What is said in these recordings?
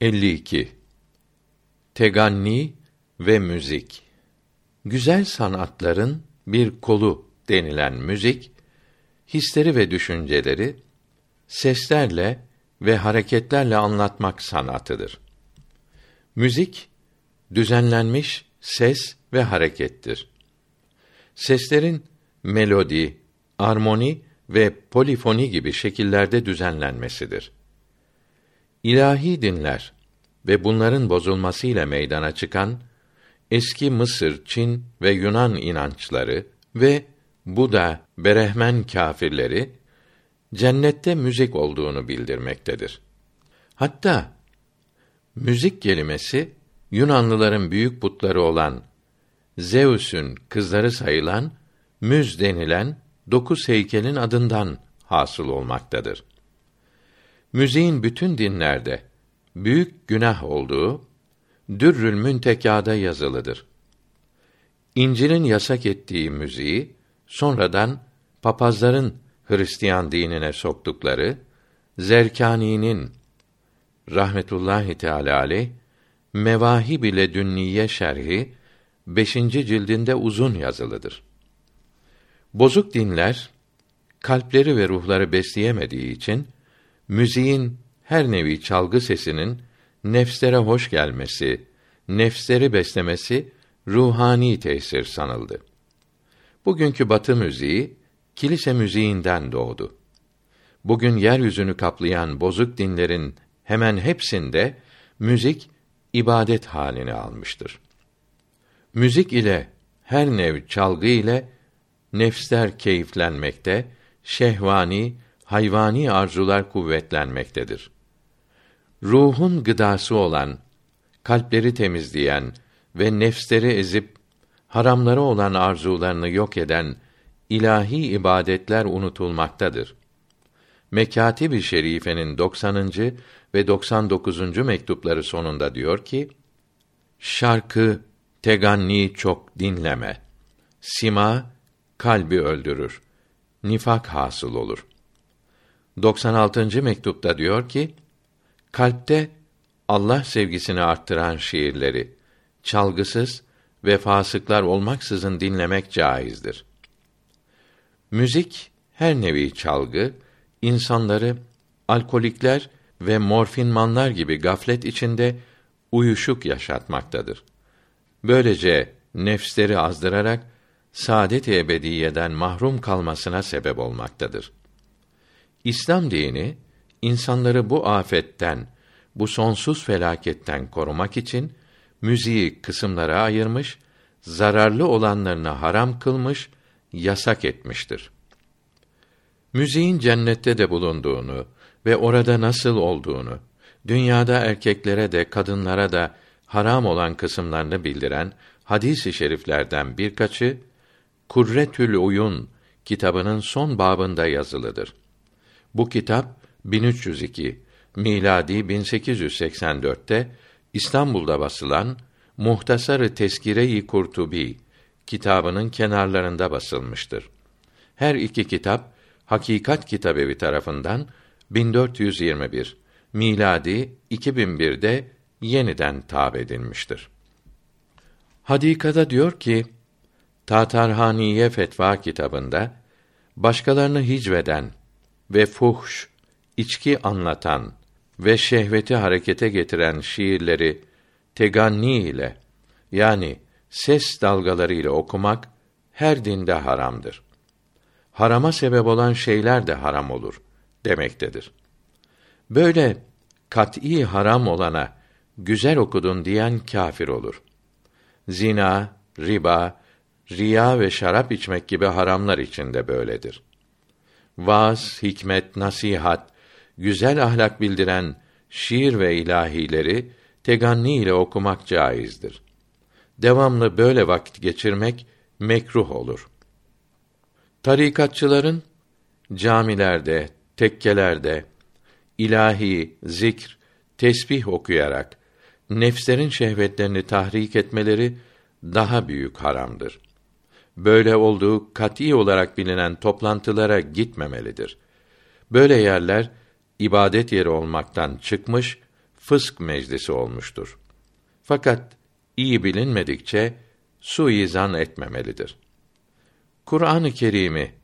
52 Teganni ve müzik Güzel sanatların bir kolu denilen müzik hisleri ve düşünceleri seslerle ve hareketlerle anlatmak sanatıdır. Müzik düzenlenmiş ses ve harekettir. Seslerin melodi, armoni ve polifoni gibi şekillerde düzenlenmesidir. İlahi dinler ve bunların bozulmasıyla meydana çıkan eski Mısır, Çin ve Yunan inançları ve Buda, Berehmen kâfirleri cennette müzik olduğunu bildirmektedir. Hatta müzik kelimesi Yunanlıların büyük putları olan Zeus'un kızları sayılan Müz denilen dokuz heykelin adından hasıl olmaktadır. Müziğin bütün dinlerde büyük günah olduğu Dürrül Müntekâ'da yazılıdır. İncil'in yasak ettiği müziği sonradan papazların Hristiyan dinine soktukları Zerkani'nin rahmetullahi teala aleyh Mevahib ile Dünniye şerhi 5. cildinde uzun yazılıdır. Bozuk dinler kalpleri ve ruhları besleyemediği için müziğin her nevi çalgı sesinin nefslere hoş gelmesi, nefsleri beslemesi ruhani tesir sanıldı. Bugünkü batı müziği kilise müziğinden doğdu. Bugün yeryüzünü kaplayan bozuk dinlerin hemen hepsinde müzik ibadet halini almıştır. Müzik ile her nev çalgı ile nefsler keyiflenmekte, şehvani, hayvani arzular kuvvetlenmektedir. Ruhun gıdası olan, kalpleri temizleyen ve nefsleri ezip haramları olan arzularını yok eden ilahi ibadetler unutulmaktadır. Mekatib-i Şerife'nin 90. ve 99. mektupları sonunda diyor ki: Şarkı teganni çok dinleme. Sima kalbi öldürür. Nifak hasıl olur. 96. mektupta diyor ki: Kalpte Allah sevgisini arttıran şiirleri çalgısız ve fasıklar olmaksızın dinlemek caizdir. Müzik her nevi çalgı insanları alkolikler ve morfinmanlar gibi gaflet içinde uyuşuk yaşatmaktadır. Böylece nefsleri azdırarak saadet-i ebediyeden mahrum kalmasına sebep olmaktadır. İslam dini insanları bu afetten, bu sonsuz felaketten korumak için müziği kısımlara ayırmış, zararlı olanlarını haram kılmış, yasak etmiştir. Müziğin cennette de bulunduğunu ve orada nasıl olduğunu, dünyada erkeklere de kadınlara da haram olan kısımlarını bildiren hadis-i şeriflerden birkaçı Kurretül Uyun kitabının son babında yazılıdır. Bu kitap 1302 miladi 1884'te İstanbul'da basılan Muhtasarı Teskire-i Kurtubi kitabının kenarlarında basılmıştır. Her iki kitap Hakikat Kitabevi tarafından 1421 miladi 2001'de yeniden tab edilmiştir. Hadikada diyor ki Tatarhaniye Fetva kitabında başkalarını hicveden ve fuhş, içki anlatan ve şehveti harekete getiren şiirleri teganni ile yani ses dalgaları ile okumak her dinde haramdır. Harama sebep olan şeyler de haram olur demektedir. Böyle kat'î haram olana güzel okudun diyen kâfir olur. Zina, riba, riya ve şarap içmek gibi haramlar içinde böyledir. Vaaz, hikmet, nasihat, güzel ahlak bildiren şiir ve ilahileri teganni ile okumak caizdir. Devamlı böyle vakit geçirmek mekruh olur. Tarikatçıların camilerde, tekkelerde ilahi, zikr, tesbih okuyarak nefslerin şehvetlerini tahrik etmeleri daha büyük haramdır. Böyle olduğu kat'î olarak bilinen toplantılara gitmemelidir. Böyle yerler ibadet yeri olmaktan çıkmış, fısk meclisi olmuştur. Fakat iyi bilinmedikçe suizan etmemelidir. Kur'an-ı Kerim'i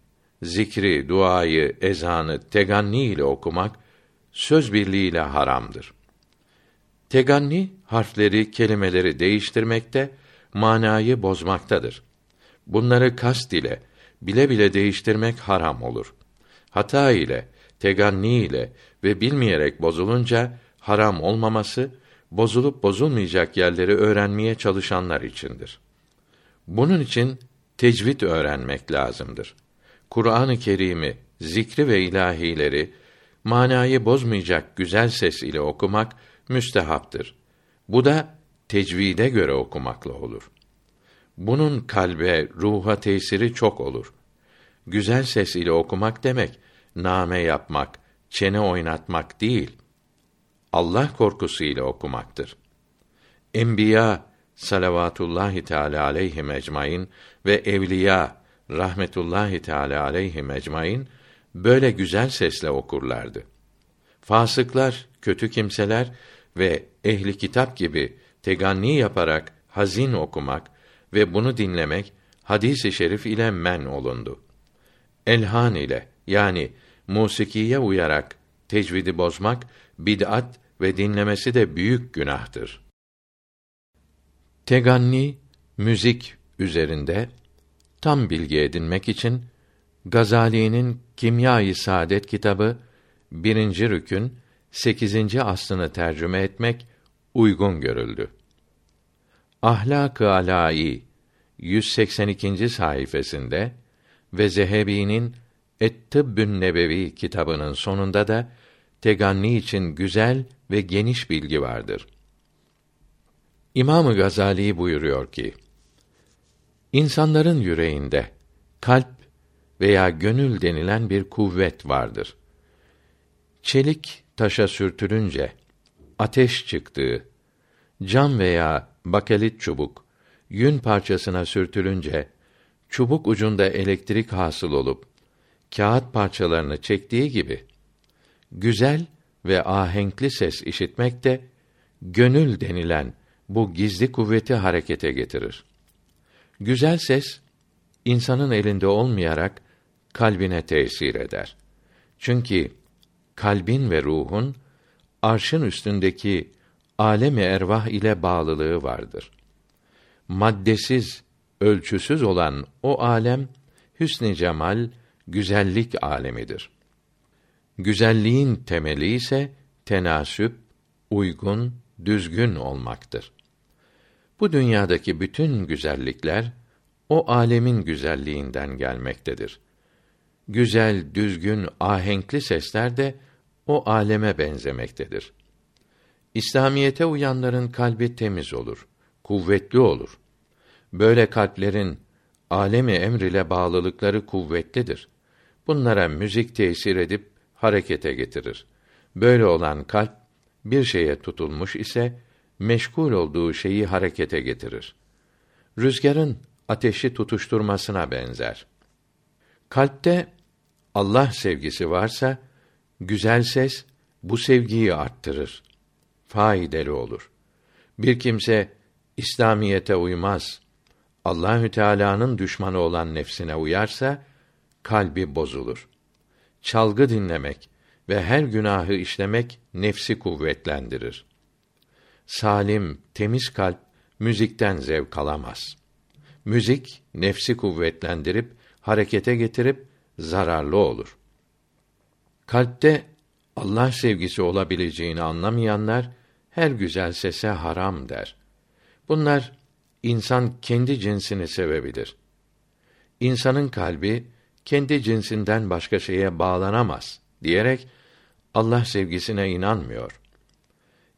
zikri, duayı, ezanı teganni ile okumak söz birliğiyle haramdır. Teganni harfleri, kelimeleri değiştirmekte, manayı bozmaktadır. Bunları kast ile bile bile değiştirmek haram olur. Hata ile, teganni ile ve bilmeyerek bozulunca haram olmaması bozulup bozulmayacak yerleri öğrenmeye çalışanlar içindir. Bunun için tecvid öğrenmek lazımdır. Kur'an-ı Kerim'i, zikri ve ilahileri manayı bozmayacak güzel ses ile okumak müstehaptır. Bu da tecvide göre okumakla olur. Bunun kalbe, ruha tesiri çok olur. Güzel ses ile okumak demek name yapmak, çene oynatmak değil. Allah korkusu ile okumaktır. Enbiya salavatullahi teala aleyhi ecmaîn ve evliya rahmetullahi teala aleyhi ecmaîn böyle güzel sesle okurlardı. Fasıklar, kötü kimseler ve ehli kitap gibi teganni yaparak hazin okumak ve bunu dinlemek hadisi şerif ile men olundu. Elhan ile yani musikiye uyarak tecvidi bozmak bid'at ve dinlemesi de büyük günahtır. Teganni müzik üzerinde tam bilgi edinmek için Gazali'nin Kimya-i Saadet kitabı birinci rükün 8. aslını tercüme etmek uygun görüldü. Ahlak-ı Alâî 182. sayfasında ve Zehebi'nin Et-Tıbbün Nebevi kitabının sonunda da teganni için güzel ve geniş bilgi vardır. İmam Gazali buyuruyor ki: İnsanların yüreğinde kalp veya gönül denilen bir kuvvet vardır. Çelik taşa sürtülünce ateş çıktığı, cam veya bakelit çubuk yün parçasına sürtülünce çubuk ucunda elektrik hasıl olup kağıt parçalarını çektiği gibi güzel ve ahenkli ses işitmek de gönül denilen bu gizli kuvveti harekete getirir. Güzel ses insanın elinde olmayarak kalbine tesir eder. Çünkü kalbin ve ruhun arşın üstündeki alemi ervah ile bağlılığı vardır. Maddesiz, ölçüsüz olan o alem hüsn-i cemal, güzellik alemidir. Güzelliğin temeli ise tenasüp, uygun, düzgün olmaktır. Bu dünyadaki bütün güzellikler o alemin güzelliğinden gelmektedir. Güzel, düzgün, ahenkli sesler de o aleme benzemektedir. İslamiyete uyanların kalbi temiz olur, kuvvetli olur. Böyle kalplerin alemi emr ile bağlılıkları kuvvetlidir. Bunlara müzik tesir edip harekete getirir. Böyle olan kalp bir şeye tutulmuş ise meşgul olduğu şeyi harekete getirir. Rüzgarın ateşi tutuşturmasına benzer. Kalpte Allah sevgisi varsa güzel ses bu sevgiyi arttırır. Faydalı olur. Bir kimse İslamiyete uymaz, Allahü Teala'nın düşmanı olan nefsine uyarsa kalbi bozulur. Çalgı dinlemek ve her günahı işlemek nefsi kuvvetlendirir. Salim, temiz kalp müzikten zevk alamaz. Müzik nefsi kuvvetlendirip harekete getirip zararlı olur. Kalpte Allah sevgisi olabileceğini anlamayanlar her güzel sese haram der. Bunlar insan kendi cinsini sevebilir. İnsanın kalbi kendi cinsinden başka şeye bağlanamaz diyerek Allah sevgisine inanmıyor.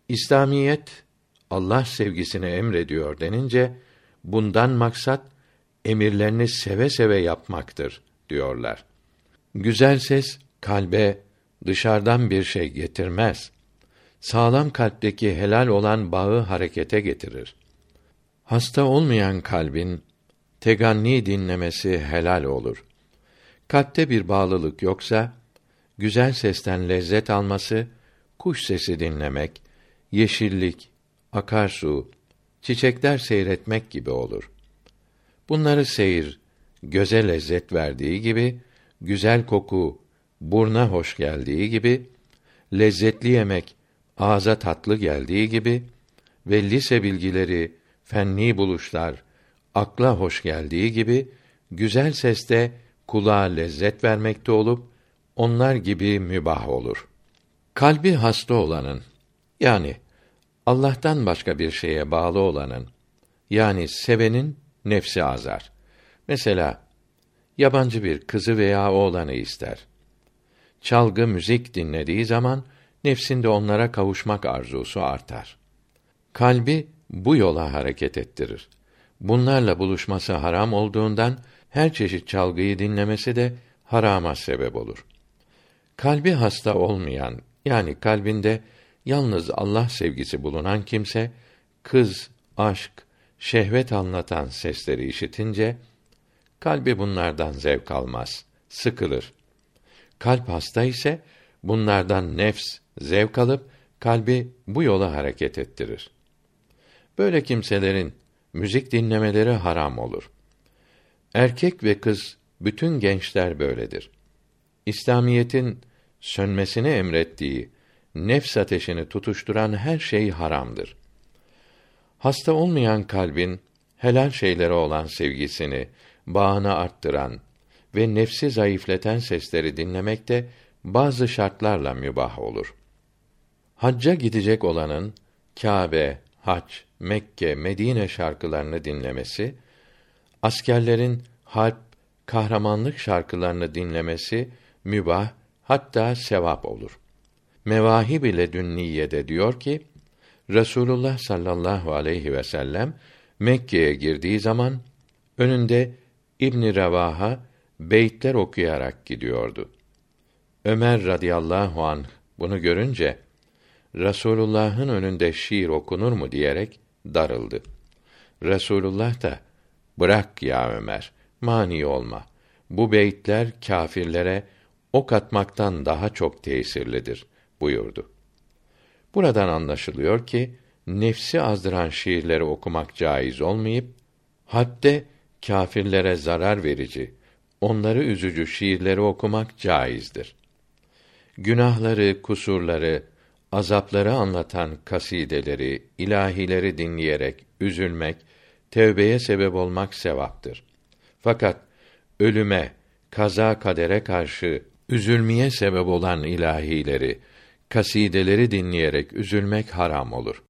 İslamiyet Allah sevgisini emrediyor denince bundan maksat emirlerini seve seve yapmaktır diyorlar. Güzel ses kalbe dışarıdan bir şey getirmez. Sağlam kalpteki helal olan bağı harekete getirir. Hasta olmayan kalbin teganni dinlemesi helal olur. Kalpte bir bağlılık yoksa güzel sesten lezzet alması, kuş sesi dinlemek, yeşillik, akarsu, çiçekler seyretmek gibi olur. Bunları seyir göze lezzet verdiği gibi güzel koku burna hoş geldiği gibi lezzetli yemek ağza tatlı geldiği gibi ve lise bilgileri, fenni buluşlar akla hoş geldiği gibi güzel seste kulağa lezzet vermekte olup onlar gibi mübah olur. Kalbi hasta olanın yani Allah'tan başka bir şeye bağlı olanın yani sevenin nefsi azar. Mesela yabancı bir kızı veya oğlanı ister. Çalgı müzik dinlediği zaman nefsinde onlara kavuşmak arzusu artar. Kalbi bu yola hareket ettirir. Bunlarla buluşması haram olduğundan her çeşit çalgıyı dinlemesi de harama sebep olur. Kalbi hasta olmayan yani kalbinde yalnız Allah sevgisi bulunan kimse kız, aşk, şehvet anlatan sesleri işitince kalbi bunlardan zevk almaz, sıkılır. Kalp hasta ise bunlardan nefs zevk alıp kalbi bu yola hareket ettirir. Böyle kimselerin müzik dinlemeleri haram olur. Erkek ve kız bütün gençler böyledir. İslamiyetin sönmesini emrettiği nefs ateşini tutuşturan her şey haramdır. Hasta olmayan kalbin helal şeylere olan sevgisini, bağını arttıran ve nefsi zayıfleten sesleri dinlemek de bazı şartlarla mübah olur. Hacca gidecek olanın Kâbe, Hac, Mekke, Medine şarkılarını dinlemesi, askerlerin harp, kahramanlık şarkılarını dinlemesi mübah hatta sevap olur. Mevahib ile Dünniye'de diyor ki Resulullah sallallahu aleyhi ve sellem Mekke'ye girdiği zaman önünde İbn Revaha beytler okuyarak gidiyordu. Ömer radıyallahu anh bunu görünce Resulullah'ın önünde şiir okunur mu diyerek darıldı. Resulullah da bırak ya Ömer mani olma. Bu beytler kâfirlere ok atmaktan daha çok tesirlidir buyurdu. Buradan anlaşılıyor ki nefsi azdıran şiirleri okumak caiz olmayıp hadde kâfirlere zarar verici, onları üzücü şiirleri okumak caizdir. Günahları, kusurları, azapları anlatan kasideleri, ilahileri dinleyerek üzülmek, tevbeye sebep olmak sevaptır. Fakat ölüme, kaza kadere karşı üzülmeye sebep olan ilahileri, kasideleri dinleyerek üzülmek haram olur.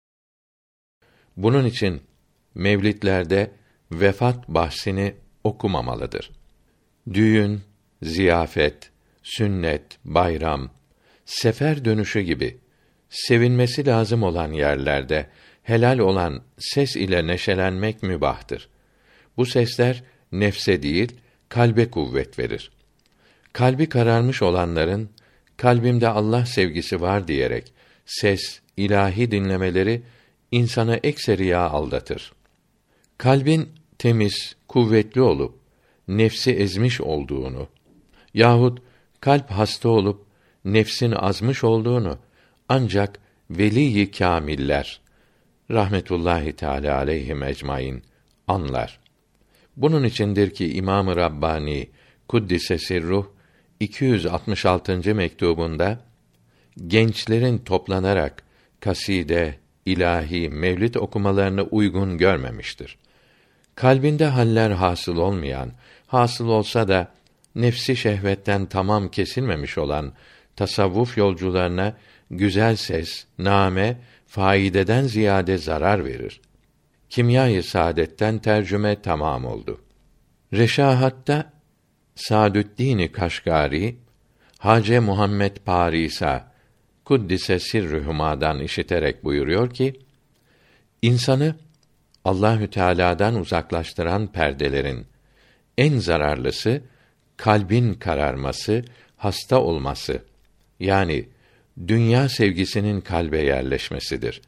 Bunun için mevlitlerde vefat bahsini okumamalıdır. Düğün, ziyafet, sünnet, bayram, sefer dönüşü gibi sevinmesi lazım olan yerlerde helal olan ses ile neşelenmek mübahtır. Bu sesler nefse değil, kalbe kuvvet verir. Kalbi kararmış olanların kalbimde Allah sevgisi var diyerek ses, ilahi dinlemeleri insanı ekseriya aldatır. Kalbin temiz, kuvvetli olup nefsi ezmiş olduğunu yahut kalp hasta olup nefsin azmış olduğunu ancak veli kâmiller rahmetullahi teala aleyhi ecmaîn anlar. Bunun içindir ki İmam-ı Rabbani kuddise sirruh 266. mektubunda gençlerin toplanarak kaside, ilahi, mevlid okumalarını uygun görmemiştir. Kalbinde haller hasıl olmayan, hasıl olsa da nefsi şehvetten tamam kesilmemiş olan tasavvuf yolcularına güzel ses, name, faideden ziyade zarar verir. Kimyayı saadetten tercüme tamam oldu. Reşahatta Sadüddin Kaşgari Hace Muhammed Parisa kuddise sirrühümadan işiterek buyuruyor ki insanı Allahü Teala'dan uzaklaştıran perdelerin en zararlısı kalbin kararması, hasta olması yani dünya sevgisinin kalbe yerleşmesidir.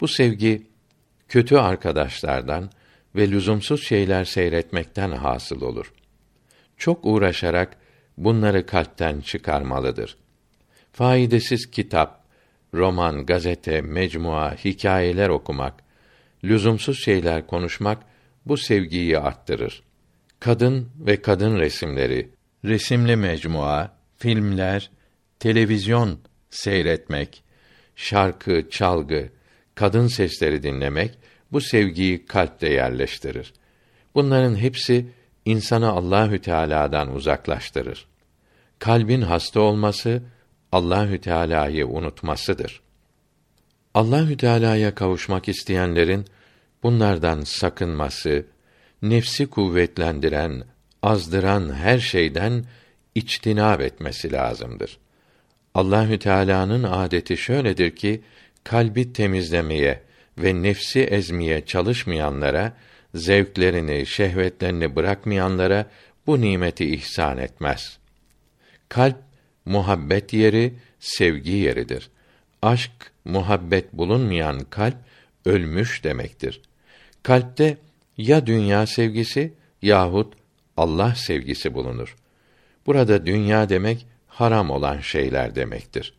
Bu sevgi kötü arkadaşlardan ve lüzumsuz şeyler seyretmekten hasıl olur. Çok uğraşarak bunları kalpten çıkarmalıdır. Faydasız kitap, roman, gazete, mecmua, hikayeler okumak, lüzumsuz şeyler konuşmak bu sevgiyi arttırır. Kadın ve kadın resimleri, resimli mecmua, filmler, televizyon seyretmek, şarkı, çalgı, kadın sesleri dinlemek bu sevgiyi kalpte yerleştirir. Bunların hepsi insanı Allahü Teala'dan uzaklaştırır. Kalbin hasta olması Allahü Teala'yı unutmasıdır. Allahü Teala'ya kavuşmak isteyenlerin bunlardan sakınması, nefsi kuvvetlendiren, azdıran her şeyden içtinab etmesi lazımdır. Allahü Teala'nın adeti şöyledir ki kalbi temizlemeye ve nefsi ezmeye çalışmayanlara, zevklerini, şehvetlerini bırakmayanlara bu nimeti ihsan etmez. Kalp muhabbet yeri, sevgi yeridir. Aşk, muhabbet bulunmayan kalp ölmüş demektir. Kalpte ya dünya sevgisi yahut Allah sevgisi bulunur. Burada dünya demek haram olan şeyler demektir.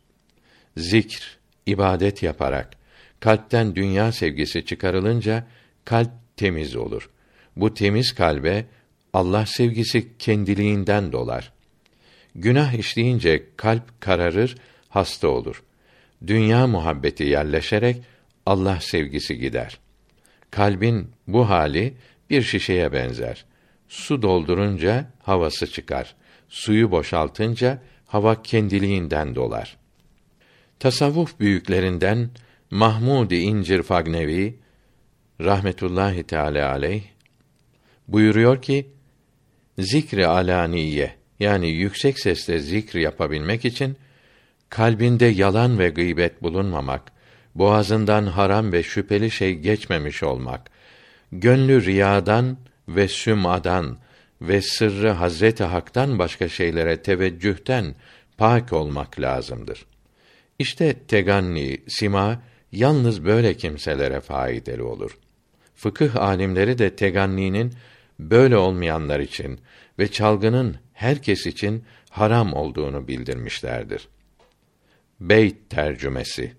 Zikr, ibadet yaparak kalpten dünya sevgisi çıkarılınca kalp temiz olur. Bu temiz kalbe Allah sevgisi kendiliğinden dolar. Günah işleyince kalp kararır, hasta olur. Dünya muhabbeti yerleşerek Allah sevgisi gider. Kalbin bu hali bir şişeye benzer. Su doldurunca havası çıkar. Suyu boşaltınca hava kendiliğinden dolar. Tasavvuf büyüklerinden Mahmud-i İncir Fagnevi rahmetullahi teala aleyh buyuruyor ki zikri alaniye yani yüksek sesle zikr yapabilmek için kalbinde yalan ve gıybet bulunmamak, boğazından haram ve şüpheli şey geçmemiş olmak, gönlü riyadan ve sümadan ve sırrı Hazreti Hak'tan başka şeylere teveccühten pak olmak lazımdır. İşte teganni, sima yalnız böyle kimselere faydalı olur. Fıkıh alimleri de teganninin böyle olmayanlar için ve çalgının herkes için haram olduğunu bildirmişlerdir. Beyt tercümesi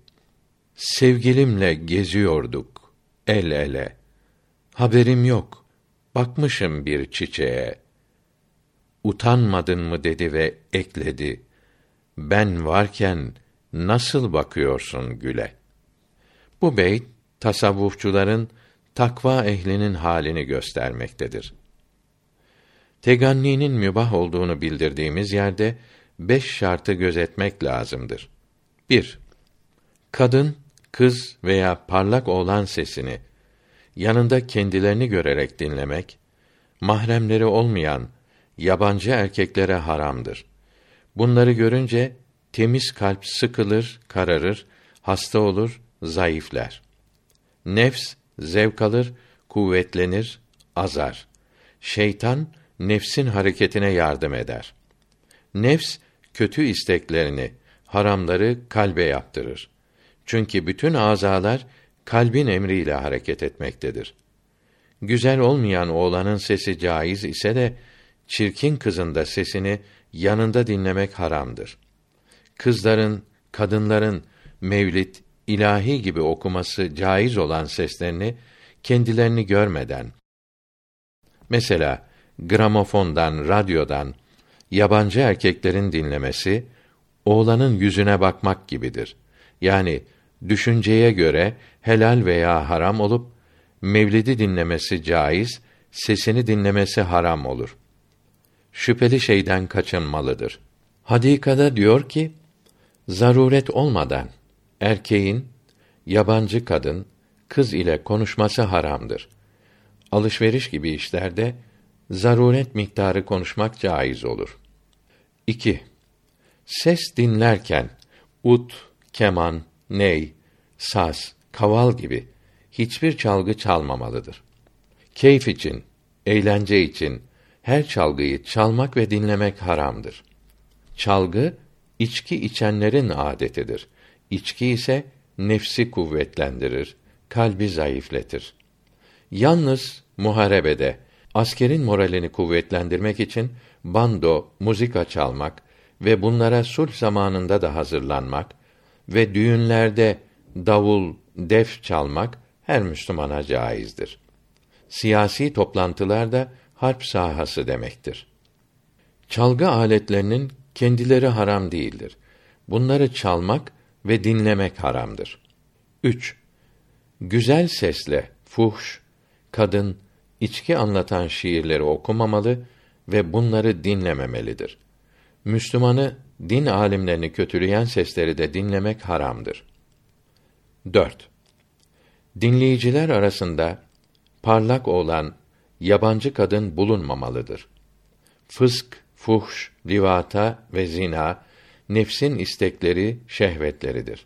Sevgilimle geziyorduk el ele. Haberim yok. Bakmışım bir çiçeğe. Utanmadın mı dedi ve ekledi. Ben varken nasıl bakıyorsun güle? Bu beyt tasavvufçuların takva ehlinin halini göstermektedir. Teganninin mübah olduğunu bildirdiğimiz yerde beş şartı gözetmek lazımdır. 1. Kadın, kız veya parlak oğlan sesini yanında kendilerini görerek dinlemek, mahremleri olmayan yabancı erkeklere haramdır. Bunları görünce temiz kalp sıkılır, kararır, hasta olur, zayıflar. Nefs zevk alır, kuvvetlenir, azar. Şeytan nefsin hareketine yardım eder. Nefs kötü isteklerini, haramları kalbe yaptırır. Çünkü bütün azalar kalbin emriyle hareket etmektedir. Güzel olmayan oğlanın sesi caiz ise de çirkin kızın da sesini yanında dinlemek haramdır. Kızların, kadınların mevlit, ilahi gibi okuması caiz olan seslerini kendilerini görmeden mesela gramofondan, radyodan yabancı erkeklerin dinlemesi oğlanın yüzüne bakmak gibidir. Yani düşünceye göre helal veya haram olup mevlidi dinlemesi caiz, sesini dinlemesi haram olur. Şüpheli şeyden kaçınmalıdır. Hadikada diyor ki, zaruret olmadan erkeğin yabancı kadın, kız ile konuşması haramdır. Alışveriş gibi işlerde zaruret miktarı konuşmak caiz olur. 2. Ses dinlerken ut, keman, ney, saz, kaval gibi hiçbir çalgı çalmamalıdır. Keyif için, eğlence için her çalgıyı çalmak ve dinlemek haramdır. Çalgı içki içenlerin adetidir. İçki ise nefsi kuvvetlendirir, kalbi zayıfletir. Yalnız muharebede askerin moralini kuvvetlendirmek için bando, muzika çalmak ve bunlara sulh zamanında da hazırlanmak ve düğünlerde davul, def çalmak her Müslümana caizdir. Siyasi toplantılar da harp sahası demektir. Çalgı aletlerinin kendileri haram değildir. Bunları çalmak ve dinlemek haramdır. 3. Güzel sesle fuhş, kadın, içki anlatan şiirleri okumamalı ve bunları dinlememelidir. Müslümanı din alimlerini kötüleyen sesleri de dinlemek haramdır. 4. Dinleyiciler arasında parlak olan yabancı kadın bulunmamalıdır. Fısk, fuhş, livata ve zina nefsin istekleri, şehvetleridir.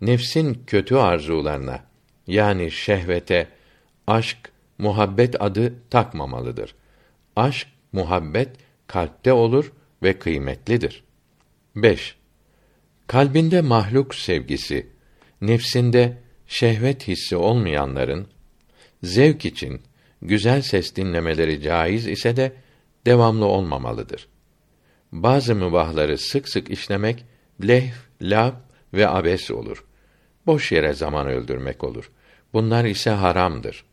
Nefsin kötü arzularına yani şehvete aşk, muhabbet adı takmamalıdır. Aşk, muhabbet kalpte olur ve kıymetlidir. 5. Kalbinde mahluk sevgisi, nefsinde şehvet hissi olmayanların zevk için güzel ses dinlemeleri caiz ise de devamlı olmamalıdır. Bazı mübahları sık sık işlemek leh, lab ve abes olur. Boş yere zaman öldürmek olur. Bunlar ise haramdır.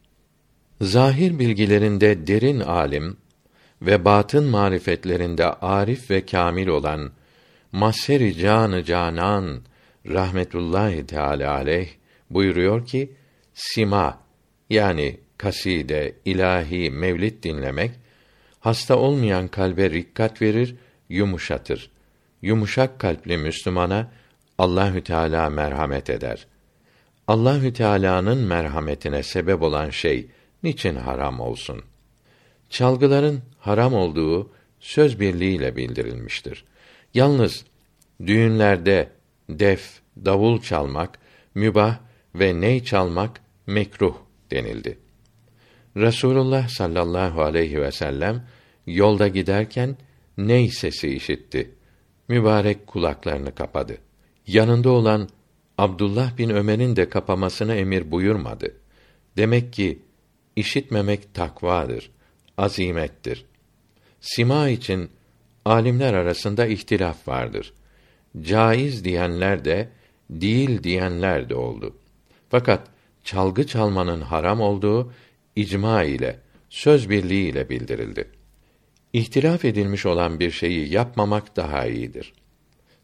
Zahir bilgilerinde derin alim ve batın marifetlerinde arif ve kamil olan Maseri Canı Canan rahmetullahi teala aleyh buyuruyor ki sima yani kaside, ilahi, mevlid dinlemek hasta olmayan kalbe rikkat verir, yumuşatır. Yumuşak kalpli Müslümana Allahü Teala merhamet eder. Allahü Teala'nın merhametine sebep olan şey niçin haram olsun? Çalgıların haram olduğu söz birliğiyle bildirilmiştir. Yalnız düğünlerde def, davul çalmak mübah ve ney çalmak mekruh denildi. Resulullah sallallahu aleyhi ve sellem yolda giderken ney sesi işitti. Mübarek kulaklarını kapadı. Yanında olan Abdullah bin Ömer'in de kapamasını emir buyurmadı. Demek ki işitmemek takvadır, azimettir. Sima için alimler arasında ihtilaf vardır. Caiz diyenler de, değil diyenler de oldu. Fakat çalgı çalmanın haram olduğu icma ile, söz birliği ile bildirildi. İhtilaf edilmiş olan bir şeyi yapmamak daha iyidir.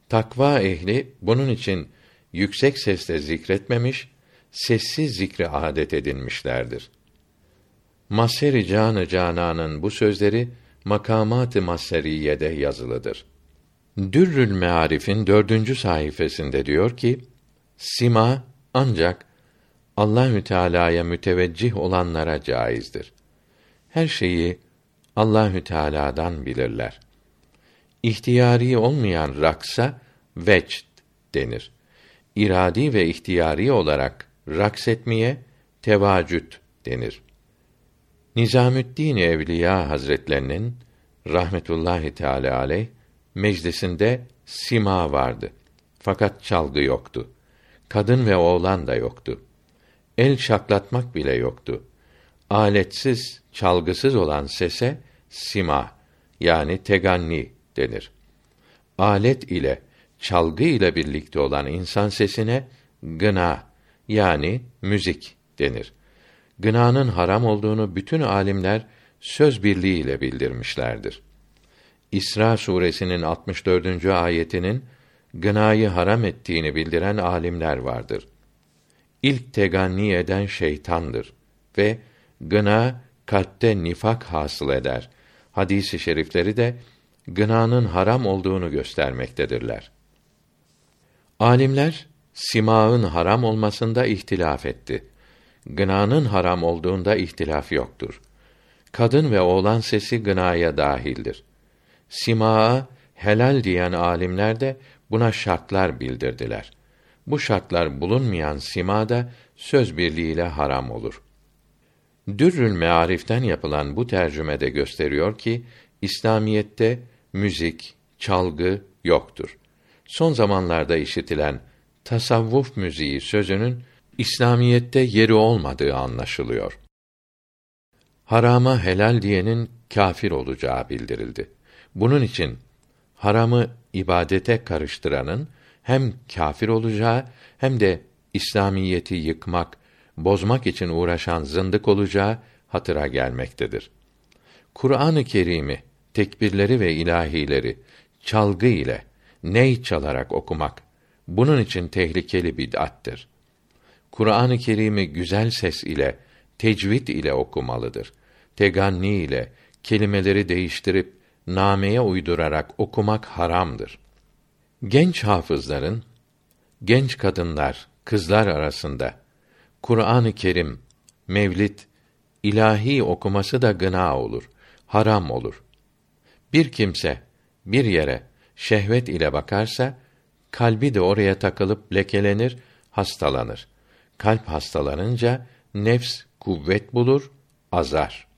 Takva ehli bunun için yüksek sesle zikretmemiş, sessiz zikre adet edinmişlerdir. Maseri Canı Canan'ın bu sözleri Makamat-ı Maseriye'de yazılıdır. Dürrül Mearif'in dördüncü sayfasında diyor ki, Sima ancak Allahü Teala'ya müteveccih olanlara caizdir. Her şeyi Allahü Teala'dan bilirler. İhtiyari olmayan raksa vecd denir. İradi ve ihtiyari olarak raks etmeye tevacüt denir. Nizamüddin Evliya Hazretlerinin rahmetullahi teala aleyh meclisinde sima vardı. Fakat çalgı yoktu. Kadın ve oğlan da yoktu. El şaklatmak bile yoktu. Aletsiz, çalgısız olan sese sima yani teganni denir. Alet ile çalgı ile birlikte olan insan sesine gına yani müzik denir. Gınanın haram olduğunu bütün alimler söz birliğiyle bildirmişlerdir. İsra suresinin 64. ayetinin gınayı haram ettiğini bildiren alimler vardır. İlk teganni eden şeytandır ve gına kalpte nifak hasıl eder. Hadisi şerifleri de gınanın haram olduğunu göstermektedirler. Alimler simağın haram olmasında ihtilaf etti. Gınanın haram olduğunda ihtilaf yoktur. Kadın ve oğlan sesi gınaya dahildir. Simaa helal diyen alimler de buna şartlar bildirdiler. Bu şartlar bulunmayan sima da söz birliğiyle haram olur. Dürrül Mearif'ten yapılan bu tercümede gösteriyor ki İslamiyette müzik, çalgı yoktur. Son zamanlarda işitilen tasavvuf müziği sözünün İslamiyette yeri olmadığı anlaşılıyor. Harama helal diyenin kâfir olacağı bildirildi. Bunun için haramı ibadete karıştıranın hem kâfir olacağı hem de İslamiyeti yıkmak, bozmak için uğraşan zındık olacağı hatıra gelmektedir. Kur'an-ı Kerim'i, tekbirleri ve ilahileri çalgı ile, ney çalarak okumak bunun için tehlikeli bid'attir. Kur'an-ı Kerim'i güzel ses ile, tecvid ile okumalıdır. Teganni ile kelimeleri değiştirip nameye uydurarak okumak haramdır. Genç hafızların genç kadınlar, kızlar arasında Kur'an-ı Kerim, mevlid, ilahi okuması da gına olur, haram olur. Bir kimse bir yere şehvet ile bakarsa kalbi de oraya takılıp lekelenir, hastalanır. Kalp hastalanınca nefs kuvvet bulur, azar.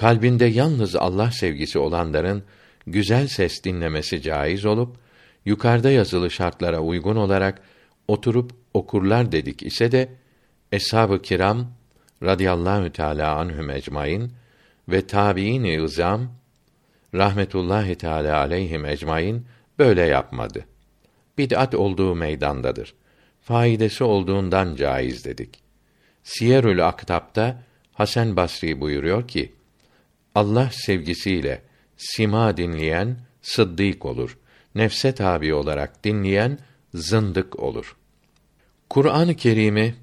Kalbinde yalnız Allah sevgisi olanların güzel ses dinlemesi caiz olup yukarıda yazılı şartlara uygun olarak oturup okurlar dedik ise de eshab-ı kiram radıyallahu teala anhum ecmaîn ve tabiin-i izam rahmetullahi teala aleyhim ecmaîn böyle yapmadı. Bid'at olduğu meydandadır. Faidesi olduğundan caiz dedik. Siyerül Aktab'da Hasan Basri buyuruyor ki: Allah sevgisiyle sima dinleyen sıddık olur. Nefse tabi olarak dinleyen zındık olur. Kur'an-ı Kerim'i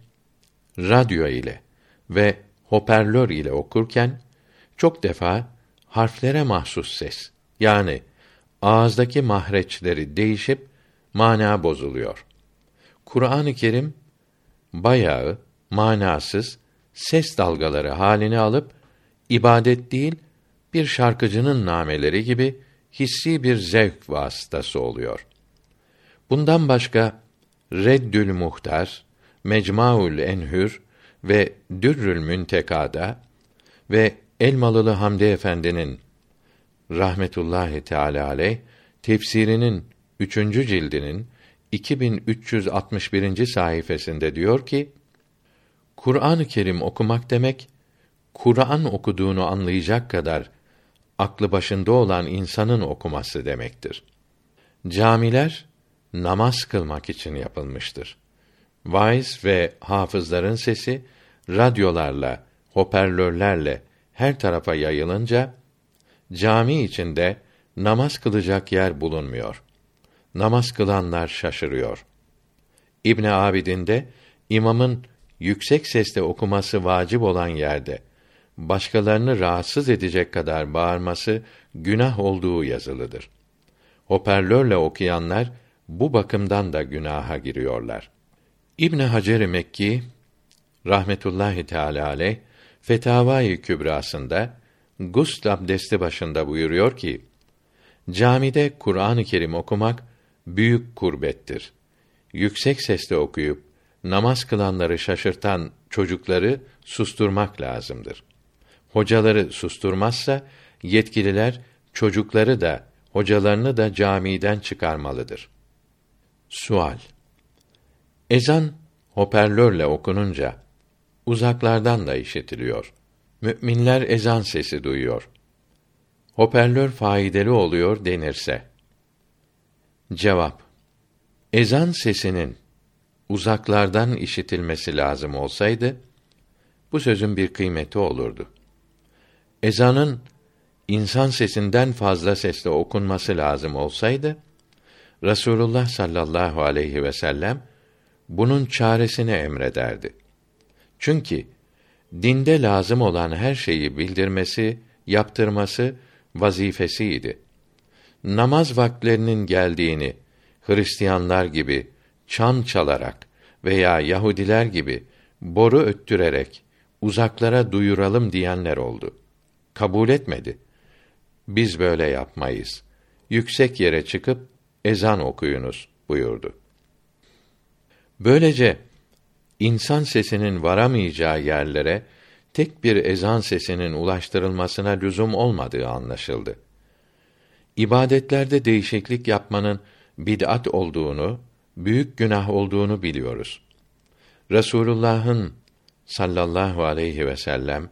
radyo ile ve hoparlör ile okurken çok defa harflere mahsus ses yani ağızdaki mahreçleri değişip mana bozuluyor. Kur'an-ı Kerim bayağı manasız ses dalgaları halini alıp ibadet değil bir şarkıcının nameleri gibi hissi bir zevk vasıtası oluyor. Bundan başka Reddül Muhtar, Mecmuaül Enhür ve Dürrül Müntekada ve Elmalılı Hamdi Efendi'nin rahmetullahi teala aleyh tefsirinin üçüncü cildinin 2361. sayfasında diyor ki: Kur'an-ı Kerim okumak demek Kur'an okuduğunu anlayacak kadar aklı başında olan insanın okuması demektir. Camiler namaz kılmak için yapılmıştır. Vaiz ve hafızların sesi radyolarla, hoparlörlerle her tarafa yayılınca cami içinde namaz kılacak yer bulunmuyor. Namaz kılanlar şaşırıyor. İbn Abidin de imamın yüksek sesle okuması vacip olan yerde başkalarını rahatsız edecek kadar bağırması günah olduğu yazılıdır. Hoparlörle okuyanlar bu bakımdan da günaha giriyorlar. İbn Hacer Mekki rahmetullahi teala aleyh Fetavai Kübrasında gusl abdesti başında buyuruyor ki: Camide Kur'an-ı Kerim okumak büyük kurbettir. Yüksek sesle okuyup namaz kılanları şaşırtan çocukları susturmak lazımdır. Hocaları susturmazsa yetkililer çocukları da hocalarını da camiden çıkarmalıdır. Sual Ezan hoparlörle okununca uzaklardan da işitiliyor. Müminler ezan sesi duyuyor. Hoparlör faydalı oluyor denirse. Cevap Ezan sesinin uzaklardan işitilmesi lazım olsaydı bu sözün bir kıymeti olurdu. Ezanın insan sesinden fazla sesle okunması lazım olsaydı Rasulullah sallallahu aleyhi ve sellem bunun çaresini emrederdi. Çünkü dinde lazım olan her şeyi bildirmesi, yaptırması vazifesiydi. Namaz vaktlerinin geldiğini Hristiyanlar gibi çan çalarak veya Yahudiler gibi boru öttürerek uzaklara duyuralım diyenler oldu. Kabul etmedi. Biz böyle yapmayız. Yüksek yere çıkıp ezan okuyunuz buyurdu. Böylece insan sesinin varamayacağı yerlere tek bir ezan sesinin ulaştırılmasına lüzum olmadığı anlaşıldı. İbadetlerde değişiklik yapmanın bid'at olduğunu, büyük günah olduğunu biliyoruz. Resulullah'ın sallallahu aleyhi ve sellem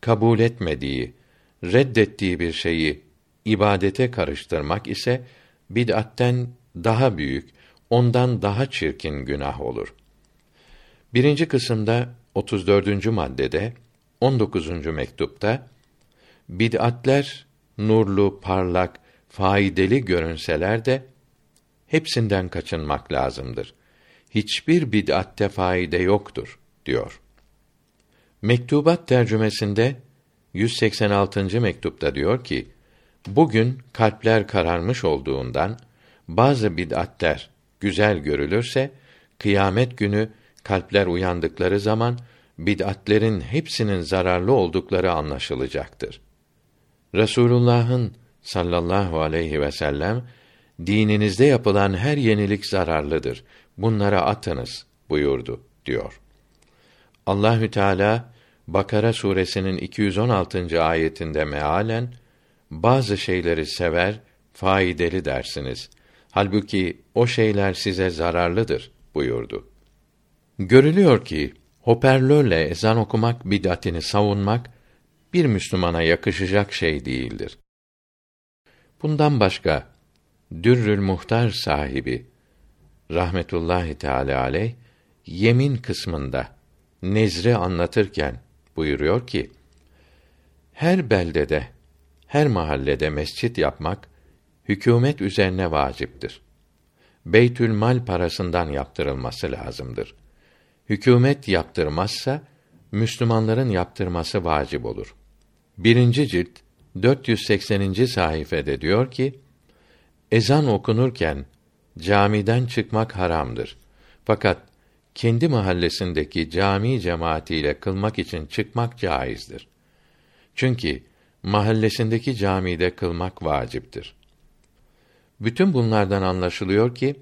kabul etmediği, reddettiği bir şeyi ibadete karıştırmak ise bid'atten daha büyük, ondan daha çirkin günah olur. Birinci kısımda 34. maddede 19. mektupta bid'atler nurlu, parlak, faydalı görünseler de hepsinden kaçınmak lazımdır. Hiçbir bid'atte faide yoktur diyor. Mektubat tercümesinde 186. mektupta diyor ki: Bugün kalpler kararmış olduğundan bazı bid'atler güzel görülürse kıyamet günü kalpler uyandıkları zaman bid'atlerin hepsinin zararlı oldukları anlaşılacaktır. Resulullah'ın sallallahu aleyhi ve sellem dininizde yapılan her yenilik zararlıdır. Bunlara atınız buyurdu diyor. Allahü Teala Bakara suresinin 216. ayetinde mealen bazı şeyleri sever, faydalı dersiniz. Halbuki o şeyler size zararlıdır buyurdu. Görülüyor ki hoparlörle ezan okumak bid'atini savunmak bir Müslümana yakışacak şey değildir. Bundan başka Dürrül Muhtar sahibi rahmetullahi teala aleyh yemin kısmında nezri anlatırken buyuruyor ki her beldede her mahallede mescit yapmak hükümet üzerine vaciptir. Beytül mal parasından yaptırılması lazımdır. Hükümet yaptırmazsa Müslümanların yaptırması vacip olur. Birinci cilt 480. sayfede diyor ki, ezan okunurken camiden çıkmak haramdır. Fakat kendi mahallesindeki cami cemaatiyle kılmak için çıkmak caizdir. Çünkü mahallesindeki camide kılmak vaciptir. Bütün bunlardan anlaşılıyor ki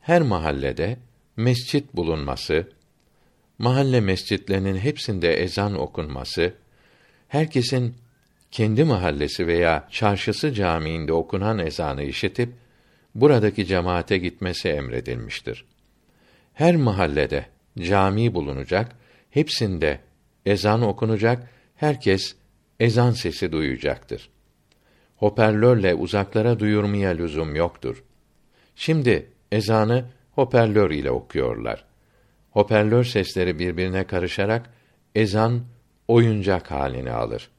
her mahallede mescit bulunması, mahalle mescitlerinin hepsinde ezan okunması, herkesin kendi mahallesi veya çarşısı camiinde okunan ezanı işitip buradaki cemaate gitmesi emredilmiştir. Her mahallede cami bulunacak, hepsinde ezan okunacak, herkes ezan sesi duyacaktır. Hoparlörle uzaklara duyurmaya lüzum yoktur. Şimdi ezanı hoparlör ile okuyorlar. Hoparlör sesleri birbirine karışarak ezan oyuncak halini alır.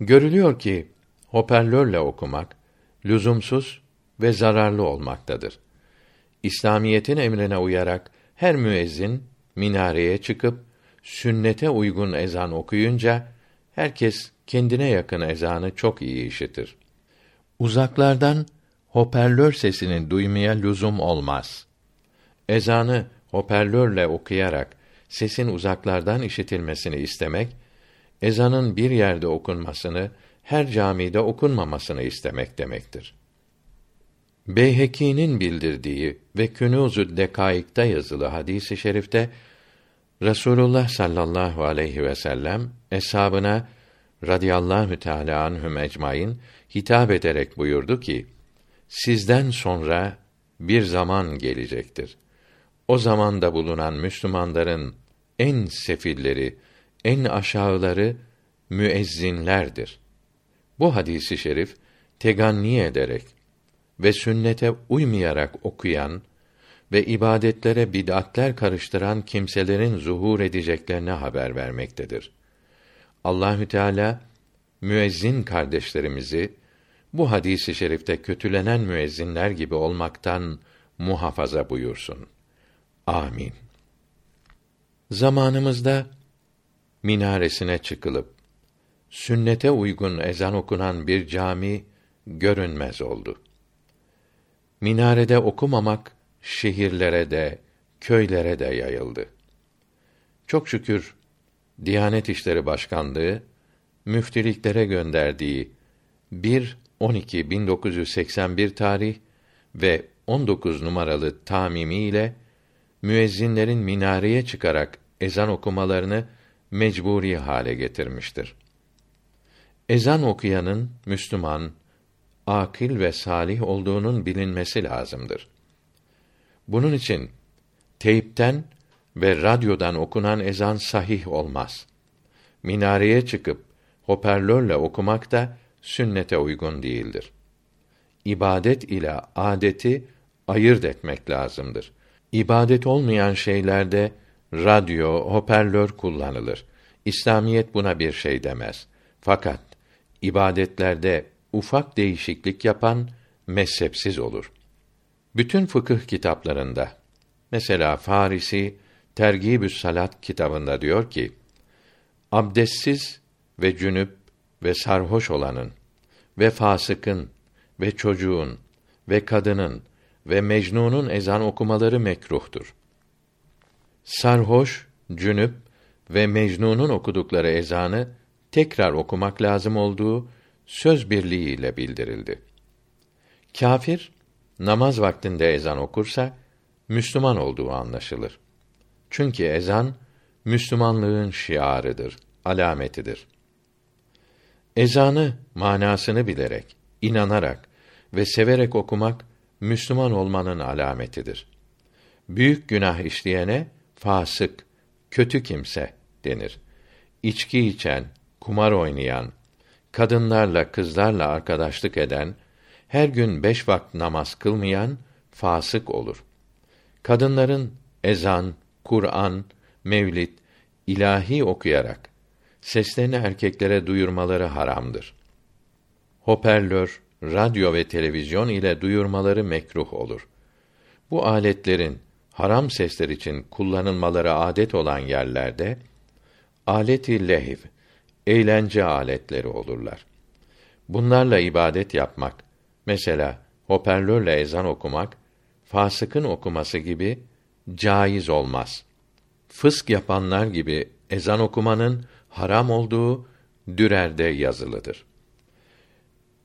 Görülüyor ki hoparlörle okumak lüzumsuz ve zararlı olmaktadır. İslamiyetin emrine uyarak her müezzin minareye çıkıp sünnete uygun ezan okuyunca herkes kendine yakın ezanı çok iyi işitir. Uzaklardan hoparlör sesini duymaya lüzum olmaz. Ezanı hoparlörle okuyarak sesin uzaklardan işitilmesini istemek, ezanın bir yerde okunmasını, her camide okunmamasını istemek demektir. Beyheki'nin bildirdiği ve Künûz-ü Dekaik'ta yazılı hadisi i şerifte Rasulullah sallallahu aleyhi ve sellem eshabına radıyallahu teala anhum ecmaîn hitap ederek buyurdu ki: Sizden sonra bir zaman gelecektir. O zamanda bulunan Müslümanların en sefilleri, en aşağıları müezzinlerdir. Bu hadisi şerif teganni ederek ve sünnete uymayarak okuyan ve ibadetlere bid'atler karıştıran kimselerin zuhur edeceklerine haber vermektedir. Allahü Teala müezzin kardeşlerimizi bu hadisi şerifte kötülenen müezzinler gibi olmaktan muhafaza buyursun. Amin. Zamanımızda minaresine çıkılıp sünnete uygun ezan okunan bir cami görünmez oldu. Minarede okumamak şehirlere de köylere de yayıldı. Çok şükür Diyanet İşleri Başkanlığı müftiliklere gönderdiği 1 12 1981 tarih ve 19 numaralı tamimi ile müezzinlerin minareye çıkarak ezan okumalarını mecburi hale getirmiştir. Ezan okuyanın Müslüman, akil ve salih olduğunun bilinmesi lazımdır. Bunun için teypten ve radyodan okunan ezan sahih olmaz. Minareye çıkıp hoparlörle okumak da sünnete uygun değildir. İbadet ile adeti ayırt etmek lazımdır. İbadet olmayan şeylerde radyo, hoparlör kullanılır. İslamiyet buna bir şey demez. Fakat ibadetlerde ufak değişiklik yapan mezhepsiz olur. Bütün fıkıh kitaplarında mesela Farisi Tergibü's Salat kitabında diyor ki: Abdestsiz ve cünüp ve sarhoş olanın ve fasıkın ve çocuğun ve kadının ve mecnunun ezan okumaları mekruhtur. Sarhoş, cünüp ve mecnunun okudukları ezanı tekrar okumak lazım olduğu söz birliğiyle bildirildi. Kafir namaz vaktinde ezan okursa Müslüman olduğu anlaşılır. Çünkü ezan Müslümanlığın şiarıdır, alametidir. Ezanı manasını bilerek, inanarak ve severek okumak Müslüman olmanın alametidir. Büyük günah işleyene fasık, kötü kimse denir. İçki içen, kumar oynayan, kadınlarla, kızlarla arkadaşlık eden, her gün beş vakit namaz kılmayan fasık olur. Kadınların ezan, Kur'an, mevlid, ilahi okuyarak seslerini erkeklere duyurmaları haramdır. Hoparlör, radyo ve televizyon ile duyurmaları mekruh olur. Bu aletlerin haram sesler için kullanılmaları adet olan yerlerde aleti lehiv, eğlence aletleri olurlar. Bunlarla ibadet yapmak, mesela hoparlörle ezan okumak, fasıkın okuması gibi caiz olmaz. Fısk yapanlar gibi ezan okumanın haram olduğu Dürer'de yazılıdır.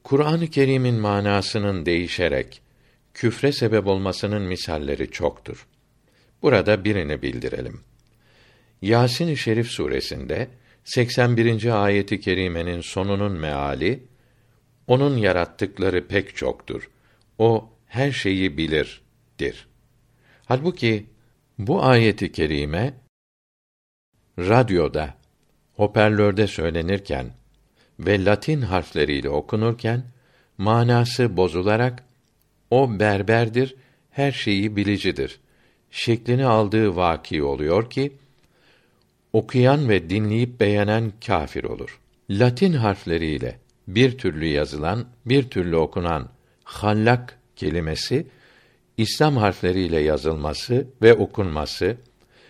Kur'an-ı Kerim'in manasının değişerek küfre sebep olmasının misalleri çoktur. Burada birini bildirelim. Yasin-i Şerif suresinde 81. ayeti kerimenin sonunun meali onun yarattıkları pek çoktur. O her şeyi bilirdir. Halbuki bu ayeti kerime radyoda, hoparlörde söylenirken ve Latin harfleriyle okunurken manası bozularak o berberdir, her şeyi bilicidir şeklini aldığı vaki oluyor ki okuyan ve dinleyip beğenen kafir olur. Latin harfleriyle bir türlü yazılan, bir türlü okunan hallak kelimesi İslam harfleriyle yazılması ve okunması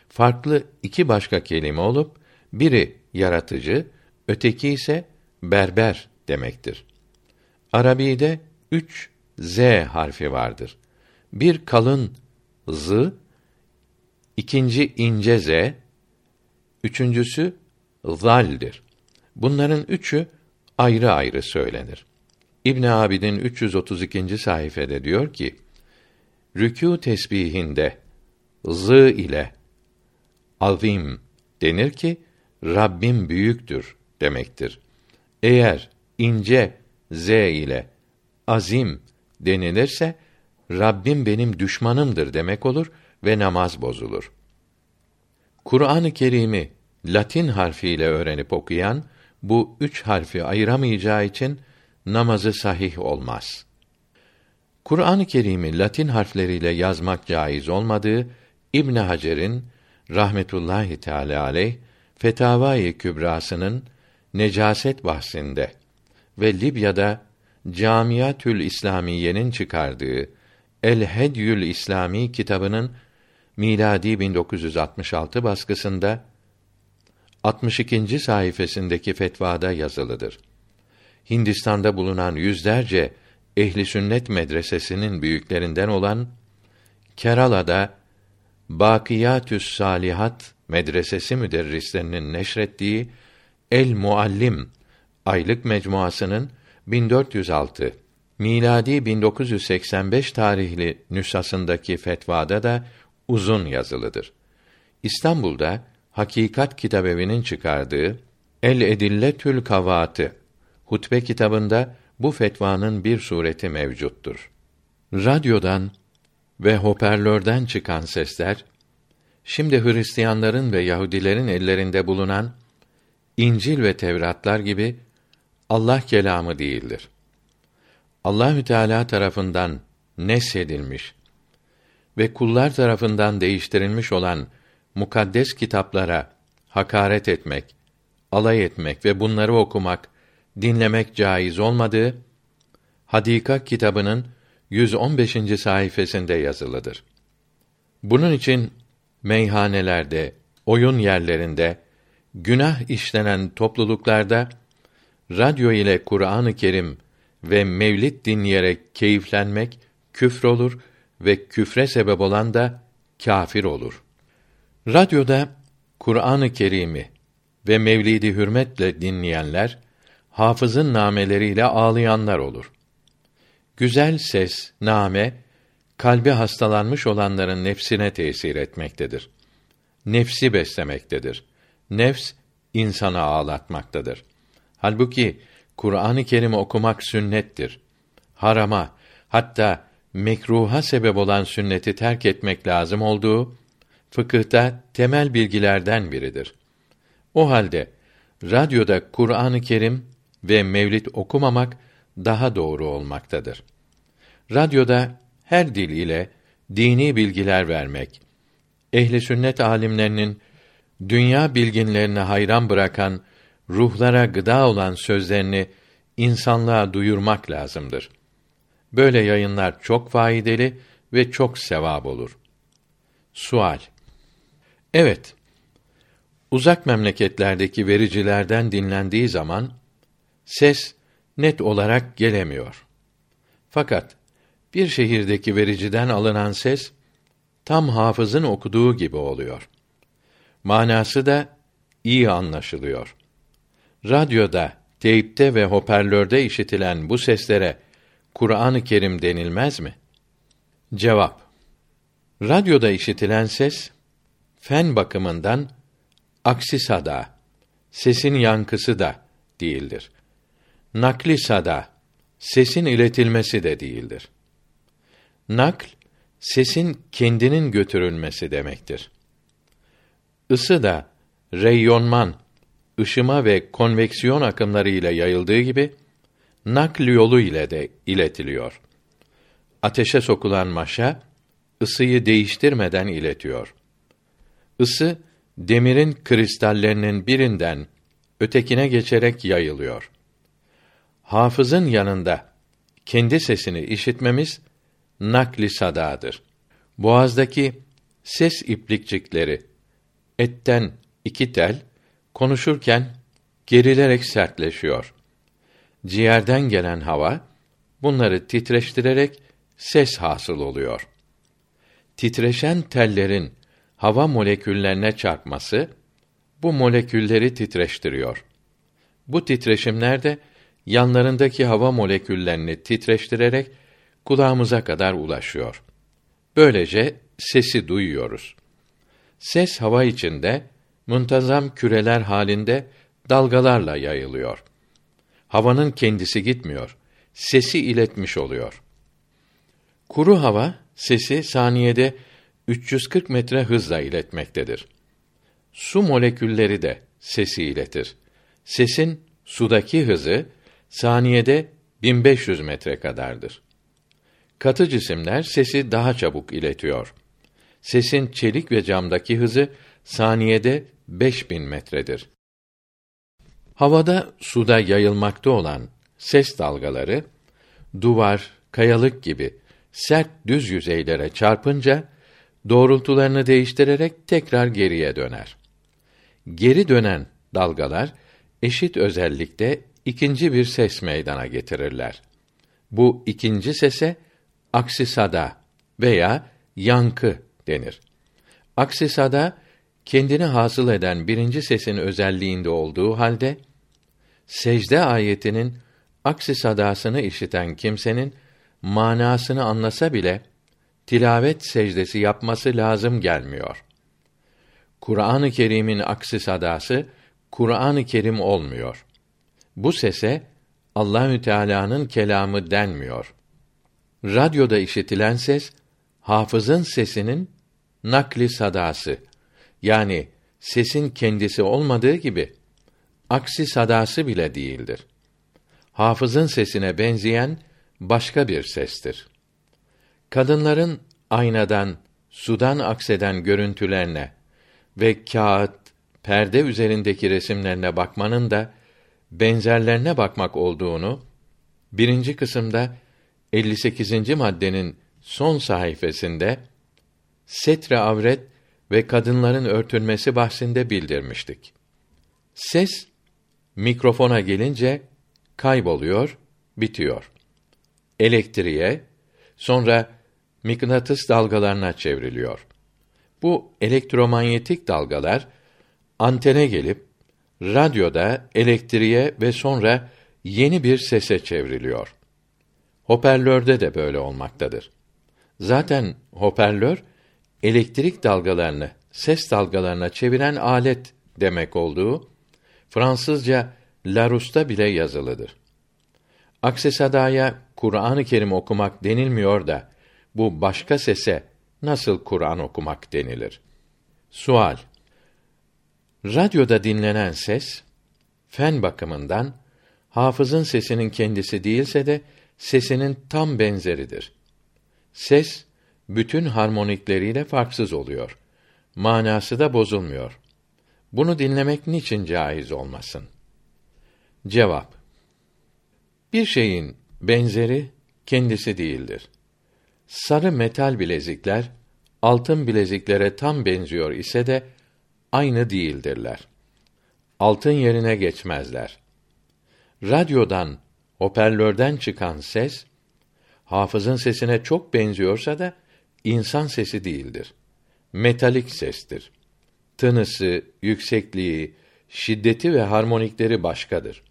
farklı iki başka kelime olup biri yaratıcı, öteki ise berber demektir. Arabide üç z harfi vardır. Bir kalın z, ikinci ince z, üçüncüsü zaldir. Bunların üçü ayrı ayrı söylenir. İbn Abidin 332. sayfede diyor ki: Rükû tesbihinde z ile azim denir ki Rabbim büyüktür demektir. Eğer ince z ile azim denilirse Rabbim benim düşmanımdır demek olur ve namaz bozulur. Kur'an-ı Kerim'i Latin harfiyle öğrenip okuyan bu üç harfi ayıramayacağı için namazı sahih olmaz. Kur'an-ı Kerim'i Latin harfleriyle yazmak caiz olmadığı İbn Hacer'in rahmetullahi teala aleyh Fetavai Kübrası'nın necaset bahsinde ve Libya'da Camiatül İslamiye'nin çıkardığı El Hedyül İslami kitabının miladi 1966 baskısında 62. sayfasındaki fetvada yazılıdır. Hindistan'da bulunan yüzlerce ehli sünnet medresesinin büyüklerinden olan Kerala'da Bakiyatü's Salihat medresesi müderrislerinin neşrettiği El Muallim aylık mecmuasının 1406 miladi 1985 tarihli nüshasındaki fetvada da uzun yazılıdır. İstanbul'da Hakikat Kitabevi'nin çıkardığı El Edilletül Kavatı hutbe kitabında bu fetvanın bir sureti mevcuttur. Radyodan ve hoparlörden çıkan sesler şimdi Hristiyanların ve Yahudilerin ellerinde bulunan İncil ve Tevratlar gibi Allah kelamı değildir. Allahü Teala tarafından nesedilmiş ve kullar tarafından değiştirilmiş olan mukaddes kitaplara hakaret etmek, alay etmek ve bunları okumak, dinlemek caiz olmadığı Hadika kitabının 115. sayfasında yazılıdır. Bunun için meyhanelerde, oyun yerlerinde, günah işlenen topluluklarda radyo ile Kur'an-ı Kerim ve mevlid dinleyerek keyiflenmek küfür olur ve küfre sebep olan da kâfir olur. Radyoda Kur'an-ı Kerim'i ve mevlidi hürmetle dinleyenler hafızın nameleriyle ağlayanlar olur. Güzel ses, name kalbi hastalanmış olanların nefsine tesir etmektedir. Nefsi beslemektedir. Nefs insanı ağlatmaktadır. Halbuki Kur'an-ı Kerim okumak sünnettir. Harama, hatta mekruha sebep olan sünneti terk etmek lazım olduğu fıkıhta temel bilgilerden biridir. O halde radyoda Kur'an-ı Kerim ve mevlid okumamak daha doğru olmaktadır. Radyoda her dil ile dini bilgiler vermek, ehli sünnet alimlerinin dünya bilginlerini hayran bırakan, ruhlara gıda olan sözlerini insanlığa duyurmak lazımdır. Böyle yayınlar çok faydalı ve çok sevap olur. Sual Evet, uzak memleketlerdeki vericilerden dinlendiği zaman ses net olarak gelemiyor. Fakat bir şehirdeki vericiden alınan ses tam hafızın okuduğu gibi oluyor. Manası da iyi anlaşılıyor. Radyoda, teypte ve hoparlörde işitilen bu seslere Kur'an-ı Kerim denilmez mi? Cevap Radyoda işitilen ses fen bakımından aksi sada, sesin yankısı da değildir. Nakli sada, sesin iletilmesi de değildir. Nakl, sesin kendinin götürülmesi demektir. Isı da reyonman, ışıma ve konveksiyon akımları ile yayıldığı gibi nakl yolu ile de iletiliyor. Ateşe sokulan maşa ısıyı değiştirmeden iletiyor. Isı demirin kristallerinin birinden ötekine geçerek yayılıyor. Hafızın yanında kendi sesini işitmemiz nakli sadadır. Boğazdaki ses iplikçikleri etten iki tel konuşurken gerilerek sertleşiyor. Ciğerden gelen hava bunları titreştirerek ses hasıl oluyor. Titreşen tellerin hava moleküllerine çarpması bu molekülleri titreştiriyor. Bu titreşimler de yanlarındaki hava moleküllerini titreştirerek kulağımıza kadar ulaşıyor. Böylece sesi duyuyoruz. Ses hava içinde muntazam küreler halinde dalgalarla yayılıyor. Havanın kendisi gitmiyor, sesi iletmiş oluyor. Kuru hava sesi saniyede 340 metre hızla iletmektedir. Su molekülleri de sesi iletir. Sesin sudaki hızı saniyede 1500 metre kadardır. Katı cisimler sesi daha çabuk iletiyor. Sesin çelik ve camdaki hızı saniyede 5000 metredir. Havada, suda yayılmakta olan ses dalgaları duvar, kayalık gibi sert düz yüzeylere çarpınca doğrultularını değiştirerek tekrar geriye döner. Geri dönen dalgalar eşit özellikte ikinci bir ses meydana getirirler. Bu ikinci sese aksisada veya yankı denir. Aksisada kendini hasıl eden birinci sesin özelliğinde olduğu halde secde ayetinin aksi sadasını işiten kimsenin manasını anlasa bile tilavet secdesi yapması lazım gelmiyor. Kur'an-ı Kerim'in aksi sadası Kur'an-ı Kerim olmuyor. Bu sese Allahü Teala'nın kelamı denmiyor. Radyoda işitilen ses hafızın sesinin nakli sadası yani sesin kendisi olmadığı gibi aksi sadası bile değildir. Hafızın sesine benzeyen başka bir sestir. Kadınların aynadan sudan akseden görüntülerine ve kağıt, perde üzerindeki resimlerine bakmanın da benzerlerine bakmak olduğunu birinci kısımda 58. maddenin son sayfasında setre avret ve kadınların örtülmesi bahsinde bildirmiştik. Ses mikrofona gelince kayboluyor, bitiyor. Elektriğe, sonra mıknatıs dalgalarına çevriliyor. Bu elektromanyetik dalgalar antene gelip radyoda elektriğe ve sonra yeni bir sese çevriliyor. Hoparlörde de böyle olmaktadır. Zaten hoparlör elektrik dalgalarını ses dalgalarına çeviren alet demek olduğu Fransızca Larouste'da bile yazılıdır. Aksesadaya Kur'an-ı Kerim okumak denilmiyor da bu başka sese nasıl Kur'an okumak denilir? Sual Radyoda dinlenen ses fen bakımından hafızın sesinin kendisi değilse de sesinin tam benzeridir. Ses bütün harmonikleriyle farksız oluyor. Manası da bozulmuyor. Bunu dinlemek niçin caiz olmasın? Cevap Bir şeyin benzeri kendisi değildir. Sarı metal bilezikler altın bileziklere tam benziyor ise de aynı değildirler. Altın yerine geçmezler. Radyodan, hoparlörden çıkan ses hafızın sesine çok benziyorsa da insan sesi değildir. Metalik sestir. Tınısı, yüksekliği, şiddeti ve harmonikleri başkadır.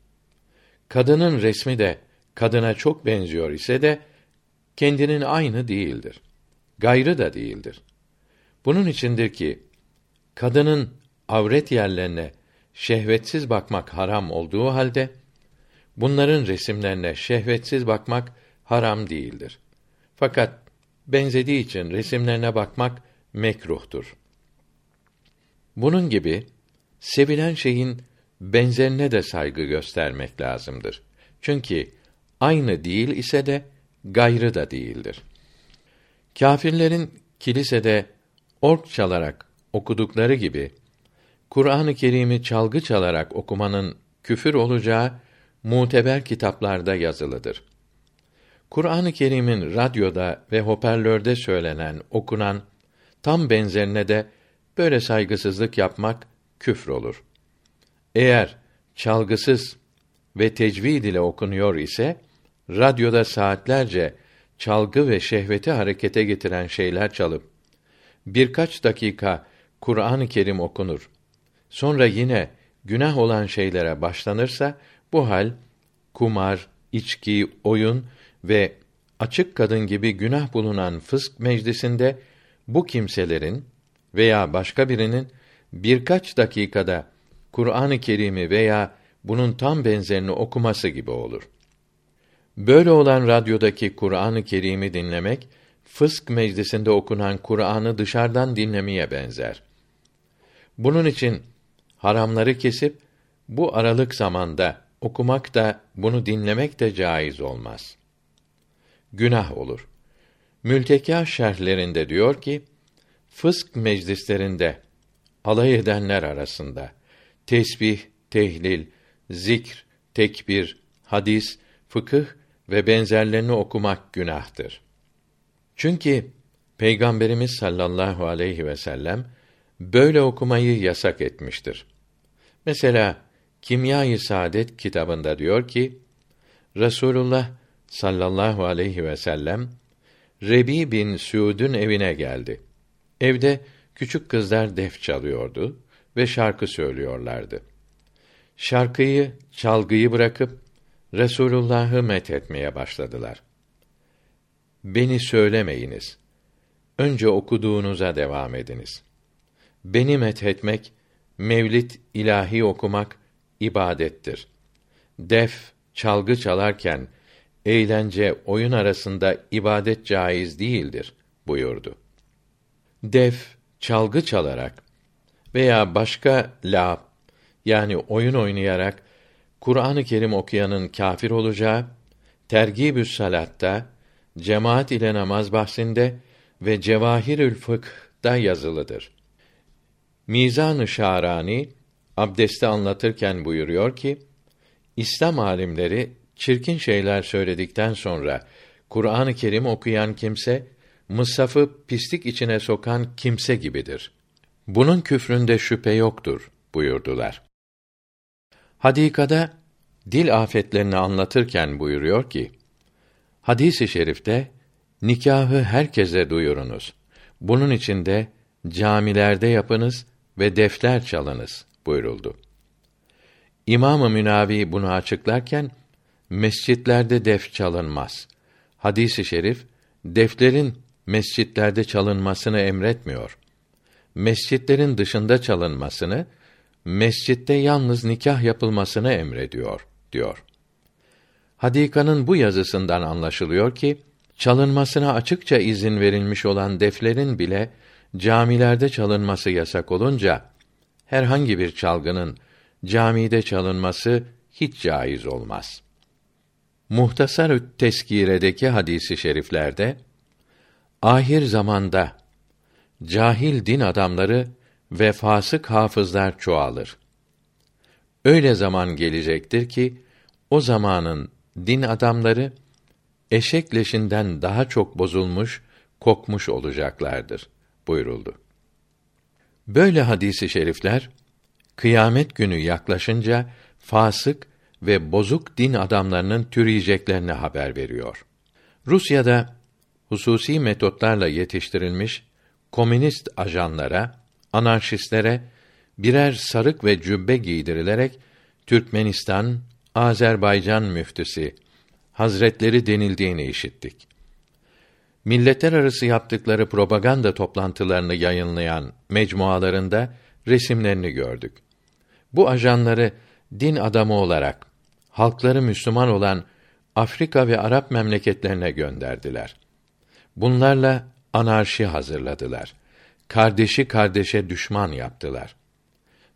Kadının resmi de kadına çok benziyor ise de kendinin aynı değildir. Gayrı da değildir. Bunun içindir ki kadının avret yerlerine şehvetsiz bakmak haram olduğu halde bunların resimlerine şehvetsiz bakmak haram değildir. Fakat benzediği için resimlerine bakmak mekruhtur. Bunun gibi sevilen şeyin benzerine de saygı göstermek lazımdır. Çünkü aynı değil ise de gayrı da değildir. Kâfirlerin kilisede ork çalarak okudukları gibi Kur'an-ı Kerim'i çalgı çalarak okumanın küfür olacağı muteber kitaplarda yazılıdır. Kur'an-ı Kerim'in radyoda ve hoparlörde söylenen, okunan tam benzerine de böyle saygısızlık yapmak küfür olur. Eğer çalgısız ve tecvid ile okunuyor ise radyoda saatlerce çalgı ve şehveti harekete getiren şeyler çalıp birkaç dakika Kur'an-ı Kerim okunur. Sonra yine günah olan şeylere başlanırsa bu hal kumar, içki, oyun ve açık kadın gibi günah bulunan fısk meclisinde bu kimselerin veya başka birinin birkaç dakikada Kur'an-ı Kerim'i veya bunun tam benzerini okuması gibi olur. Böyle olan radyodaki Kur'an-ı Kerim'i dinlemek fısk meclisinde okunan Kur'an'ı dışarıdan dinlemeye benzer. Bunun için haramları kesip bu aralık zamanda okumak da bunu dinlemek de caiz olmaz. Günah olur. Mülteka şerhlerinde diyor ki, fısk meclislerinde alay edenler arasında tesbih, tehlil, zikr, tekbir, hadis, fıkıh ve benzerlerini okumak günahtır. Çünkü Peygamberimiz sallallahu aleyhi ve sellem böyle okumayı yasak etmiştir. Mesela Kimya-i Saadet kitabında diyor ki Resulullah sallallahu aleyhi ve sellem Rebi bin Suud'un evine geldi. Evde küçük kızlar def çalıyordu ve şarkı söylüyorlardı. Şarkıyı, çalgıyı bırakıp Resulullah'ı met etmeye başladılar. Beni söylemeyiniz. Önce okuduğunuza devam ediniz. Beni met etmek, mevlid ilahi okumak ibadettir. Def, çalgı çalarken eğlence, oyun arasında ibadet caiz değildir buyurdu. Def, çalgı çalarak veya başka la yani oyun oynayarak Kur'an-ı Kerim okuyanın kâfir olacağı Tergibü's Salat'ta cemaat ile namaz bahsinde ve Cevahirül Fıkh'da yazılıdır. Mizan-ı Şarani abdesti anlatırken buyuruyor ki İslam alimleri çirkin şeyler söyledikten sonra Kur'an-ı Kerim okuyan kimse mısafı pislik içine sokan kimse gibidir. Bunun küfründe şüphe yoktur buyurdular. Hadikada dil afetlerini anlatırken buyuruyor ki: Hadis-i şerifte nikahı herkese duyurunuz. Bunun için de camilerde yapınız ve defter çalınız buyuruldu. İmam-ı Münavi bunu açıklarken mescitlerde def çalınmaz. Hadisi şerif deflerin mescitlerde çalınmasını emretmiyor. Mescitlerin dışında çalınmasını, mescitte yalnız nikah yapılmasını emrediyor diyor. Hadika'nın bu yazısından anlaşılıyor ki çalınmasına açıkça izin verilmiş olan deflerin bile camilerde çalınması yasak olunca herhangi bir çalgının camide çalınması hiç caiz olmaz. Muhtasar Teskire'deki hadisi şeriflerde ahir zamanda cahil din adamları ve fasık hafızlar çoğalır. Öyle zaman gelecektir ki o zamanın din adamları eşek leşinden daha çok bozulmuş, kokmuş olacaklardır buyuruldu. Böyle hadisi şerifler kıyamet günü yaklaşınca fasık ve bozuk din adamlarının türeyeceklerini haber veriyor. Rusya'da hususi metotlarla yetiştirilmiş komünist ajanlara, anarşistlere birer sarık ve cübbe giydirilerek Türkmenistan, Azerbaycan müftüsü Hazretleri denildiğini işittik. Milletler arası yaptıkları propaganda toplantılarını yayınlayan mecmualarında resimlerini gördük. Bu ajanları din adamı olarak halkları Müslüman olan Afrika ve Arap memleketlerine gönderdiler. Bunlarla anarşi hazırladılar. Kardeşi kardeşe düşman yaptılar.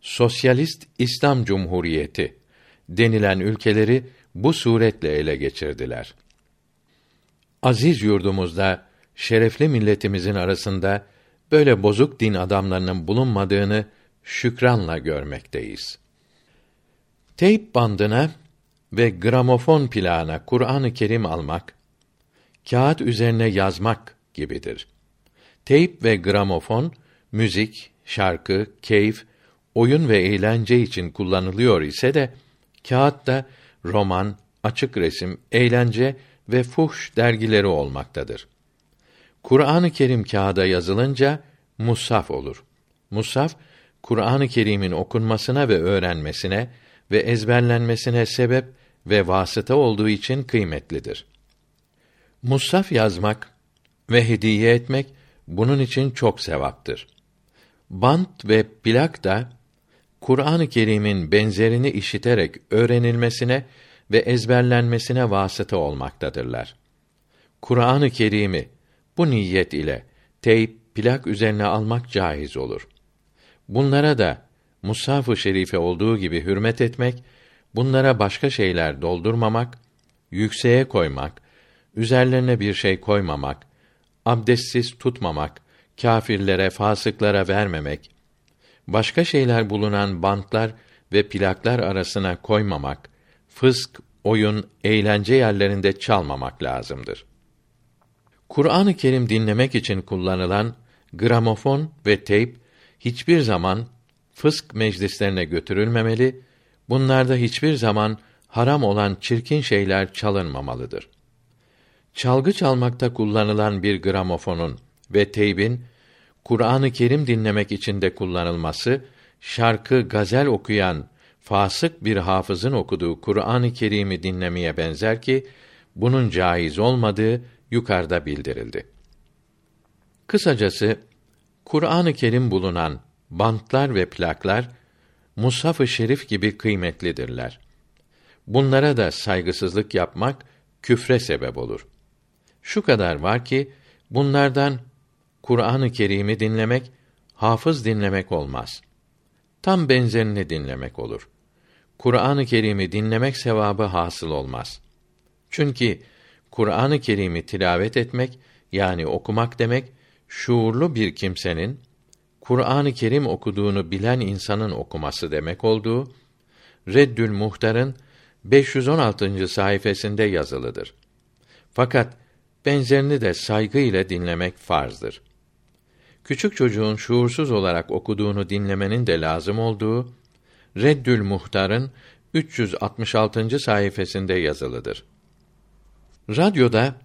Sosyalist İslam Cumhuriyeti denilen ülkeleri bu suretle ele geçirdiler. Aziz yurdumuzda şerefli milletimizin arasında böyle bozuk din adamlarının bulunmadığını şükranla görmekteyiz. Teyp bandına ve gramofon plağına Kur'an-ı Kerim almak, kağıt üzerine yazmak gibidir. Teyp ve gramofon, müzik, şarkı, keyif, oyun ve eğlence için kullanılıyor ise de, kağıt da roman, açık resim, eğlence ve fuhş dergileri olmaktadır. Kur'an-ı Kerim kağıda yazılınca mushaf olur. Mushaf Kur'an-ı Kerim'in okunmasına ve öğrenmesine ve ezberlenmesine sebep ve vasıta olduğu için kıymetlidir. Mushaf yazmak ve hediye etmek bunun için çok sevaptır. Bant ve plak da Kur'an-ı Kerim'in benzerini işiterek öğrenilmesine ve ezberlenmesine vasıta olmaktadırlar. Kur'an-ı Kerim'i bu niyet ile teyp, plak üzerine almak caiz olur. Bunlara da Mushaf-ı Şerife olduğu gibi hürmet etmek, bunlara başka şeyler doldurmamak, yükseğe koymak, üzerlerine bir şey koymamak, abdestsiz tutmamak, kâfirlere, fasıklara vermemek, başka şeyler bulunan bantlar ve plaklar arasına koymamak, fısk, oyun, eğlence yerlerinde çalmamak lazımdır. Kur'an-ı Kerim dinlemek için kullanılan gramofon ve teyp hiçbir zaman fısk meclislerine götürülmemeli, bunlarda hiçbir zaman haram olan çirkin şeyler çalınmamalıdır. Çalgı çalmakta kullanılan bir gramofonun ve teybin Kur'an-ı Kerim dinlemek için de kullanılması, şarkı, gazel okuyan fasık bir hafızın okuduğu Kur'an-ı Kerim'i dinlemeye benzer ki bunun caiz olmadığı yukarıda bildirildi. Kısacası Kur'an-ı Kerim bulunan bantlar ve plaklar Mushaf-ı Şerif gibi kıymetlidirler. Bunlara da saygısızlık yapmak küfre sebep olur. Şu kadar var ki bunlardan Kur'an-ı Kerim'i dinlemek hafız dinlemek olmaz. Tam benzerini dinlemek olur. Kur'an-ı Kerim'i dinlemek sevabı hasıl olmaz. Çünkü Kur'an-ı Kerim'i tilavet etmek yani okumak demek şuurlu bir kimsenin Kur'an-ı Kerim okuduğunu bilen insanın okuması demek olduğu Reddül Muhtar'ın 516. sayfasında yazılıdır. Fakat benzerini de saygı ile dinlemek farzdır. Küçük çocuğun şuursuz olarak okuduğunu dinlemenin de lazım olduğu Reddül Muhtar'ın 366. sayfasında yazılıdır. Radyoda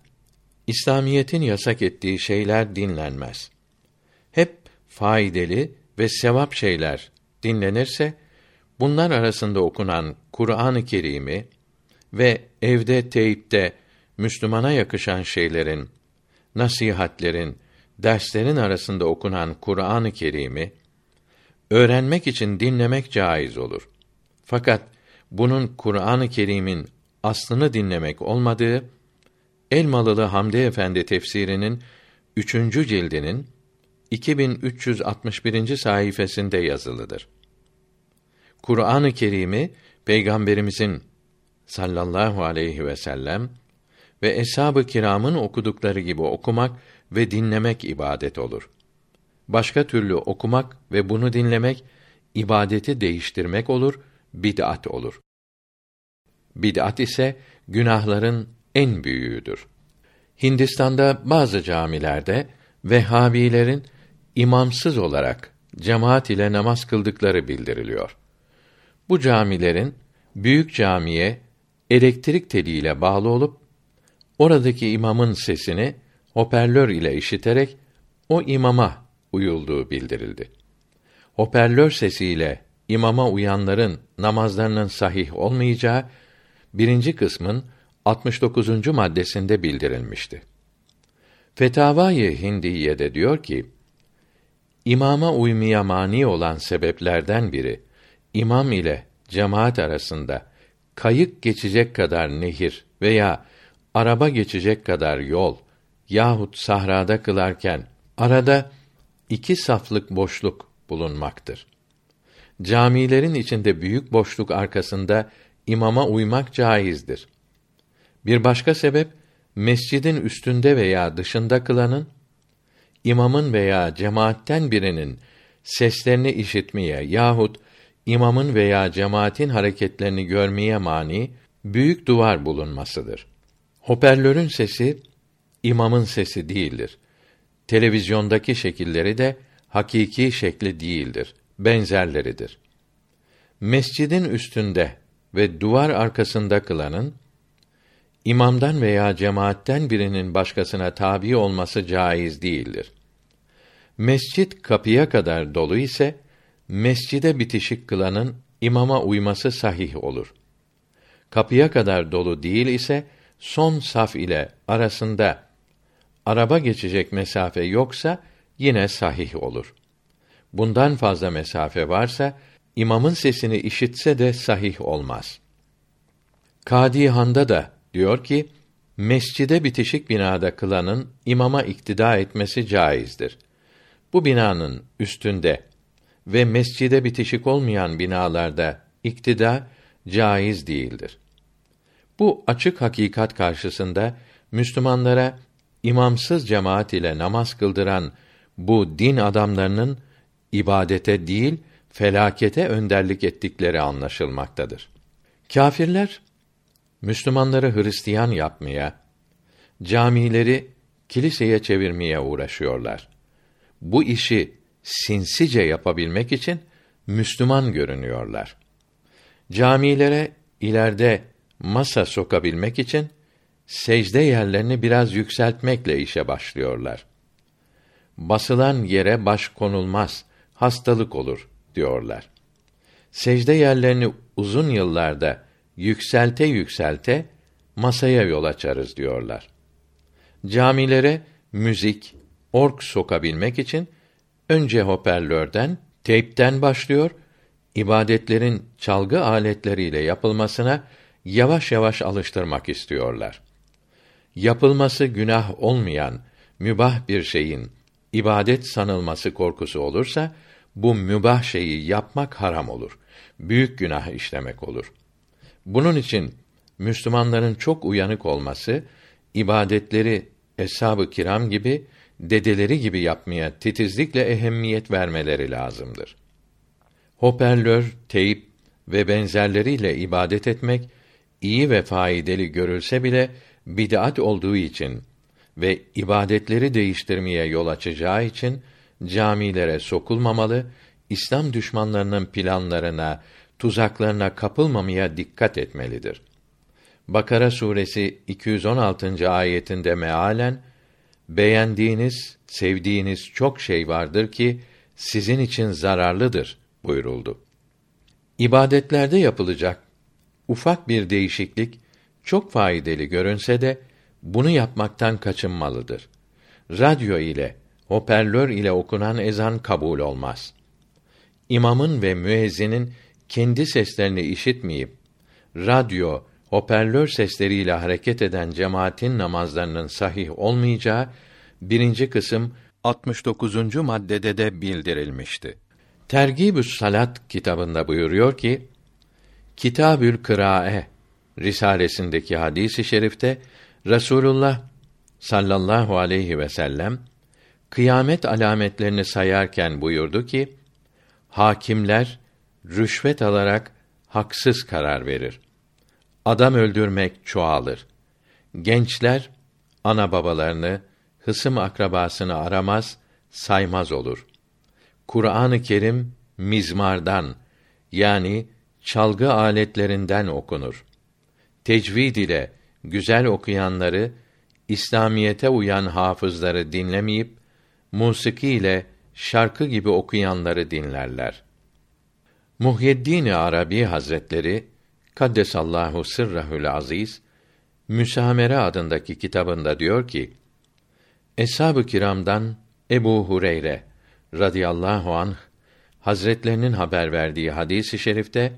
İslamiyetin yasak ettiği şeyler dinlenmez. Hep faydalı ve sevap şeyler dinlenirse bunlar arasında okunan Kur'an-ı Kerim'i ve evde teyipte Müslümana yakışan şeylerin, nasihatlerin, derslerin arasında okunan Kur'an-ı Kerim'i öğrenmek için dinlemek caiz olur. Fakat bunun Kur'an-ı Kerim'in aslını dinlemek olmadığı Elmalılı Hamdi Efendi tefsirinin üçüncü cildinin 2361. sayfasında yazılıdır. Kur'an-ı Kerim'i Peygamberimizin sallallahu aleyhi ve sellem ve eshab-ı kiramın okudukları gibi okumak ve dinlemek ibadet olur. Başka türlü okumak ve bunu dinlemek ibadeti değiştirmek olur, bid'at olur. Bid'at ise günahların en büyüğüdür. Hindistan'da bazı camilerde Vehhabilerin imamsız olarak cemaat ile namaz kıldıkları bildiriliyor. Bu camilerin büyük camiye elektrik teliyle bağlı olup oradaki imamın sesini hoparlör ile işiterek o imama uyulduğu bildirildi. Hoparlör sesiyle imama uyanların namazlarının sahih olmayacağı birinci kısmın 69. maddesinde bildirilmişti. Fetavai Hindiye'de diyor ki, İmama uymaya mani olan sebeplerden biri, imam ile cemaat arasında kayık geçecek kadar nehir veya araba geçecek kadar yol yahut sahrada kılarken arada iki saflık boşluk bulunmaktır. Camilerin içinde büyük boşluk arkasında imama uymak caizdir. Bir başka sebep mescidin üstünde veya dışında kılanın imamın veya cemaatten birinin seslerini işitmeye yahut imamın veya cemaatin hareketlerini görmeye mani büyük duvar bulunmasıdır. Hoparlörün sesi imamın sesi değildir. Televizyondaki şekilleri de hakiki şekli değildir. Benzerleridir. Mescidin üstünde ve duvar arkasında kılanın imamdan veya cemaatten birinin başkasına tabi olması caiz değildir. Mescit kapıya kadar dolu ise mescide bitişik kılanın imama uyması sahih olur. Kapıya kadar dolu değil ise son saf ile arasında araba geçecek mesafe yoksa yine sahih olur. Bundan fazla mesafe varsa imamın sesini işitse de sahih olmaz. Kadihan'da da diyor ki mescide bitişik binada kılanın imama iktida etmesi caizdir. Bu binanın üstünde ve mescide bitişik olmayan binalarda iktida caiz değildir. Bu açık hakikat karşısında Müslümanlara imamsız cemaat ile namaz kıldıran bu din adamlarının ibadete değil felakete önderlik ettikleri anlaşılmaktadır. Kâfirler Müslümanları Hristiyan yapmaya, camileri kiliseye çevirmeye uğraşıyorlar. Bu işi sinsice yapabilmek için Müslüman görünüyorlar. Camilere ileride masa sokabilmek için secde yerlerini biraz yükseltmekle işe başlıyorlar. Basılan yere baş konulmaz, hastalık olur diyorlar. Secde yerlerini uzun yıllarda yükselte yükselte masaya yol açarız diyorlar. Camilere müzik, ork sokabilmek için önce hoparlörden, teypten başlıyor, ibadetlerin çalgı aletleriyle yapılmasına yavaş yavaş alıştırmak istiyorlar. Yapılması günah olmayan mübah bir şeyin ibadet sanılması korkusu olursa bu mübah şeyi yapmak haram olur. Büyük günah işlemek olur. Bunun için Müslümanların çok uyanık olması, ibadetleri eshab-ı kiram gibi dedeleri gibi yapmaya titizlikle ehemmiyet vermeleri lazımdır. Hoparlör, teyp ve benzerleriyle ibadet etmek iyi ve faydalı görülse bile bid'at olduğu için ve ibadetleri değiştirmeye yol açacağı için camilere sokulmamalı, İslam düşmanlarının planlarına, tuzaklarına kapılmamaya dikkat etmelidir. Bakara suresi 216. ayetinde mealen beğendiğiniz, sevdiğiniz çok şey vardır ki sizin için zararlıdır buyuruldu. İbadetlerde yapılacak ufak bir değişiklik çok faydalı görünse de bunu yapmaktan kaçınmalıdır. Radyo ile, hoparlör ile okunan ezan kabul olmaz. İmamın ve müezzinin kendi seslerini işitmeyip radyo, hoparlör sesleriyle hareket eden cemaatin namazlarının sahih olmayacağı birinci kısım 69. maddede de bildirilmişti. Tergibü's Salat kitabında buyuruyor ki Kitabül Kırae risalesindeki hadisi i şerifte Resulullah sallallahu aleyhi ve sellem kıyamet alametlerini sayarken buyurdu ki hakimler rüşvet alarak haksız karar verir. Adam öldürmek çoğalır. Gençler ana babalarını, hısım akrabasını aramaz, saymaz olur. Kur'an-ı Kerim mizmardan yani çalgı aletlerinden okunur. Tecvid ile güzel okuyanları, İslamiyete uyan hafızları dinlemeyip musiki ile şarkı gibi okuyanları dinlerler. Muhyiddin Arabi Hazretleri Kaddesallahu sırrahül aziz Müsamere adındaki kitabında diyor ki: Eshab-ı kiramdan Ebu Hureyre radıyallahu anh Hazretlerinin haber verdiği hadisi i şerifte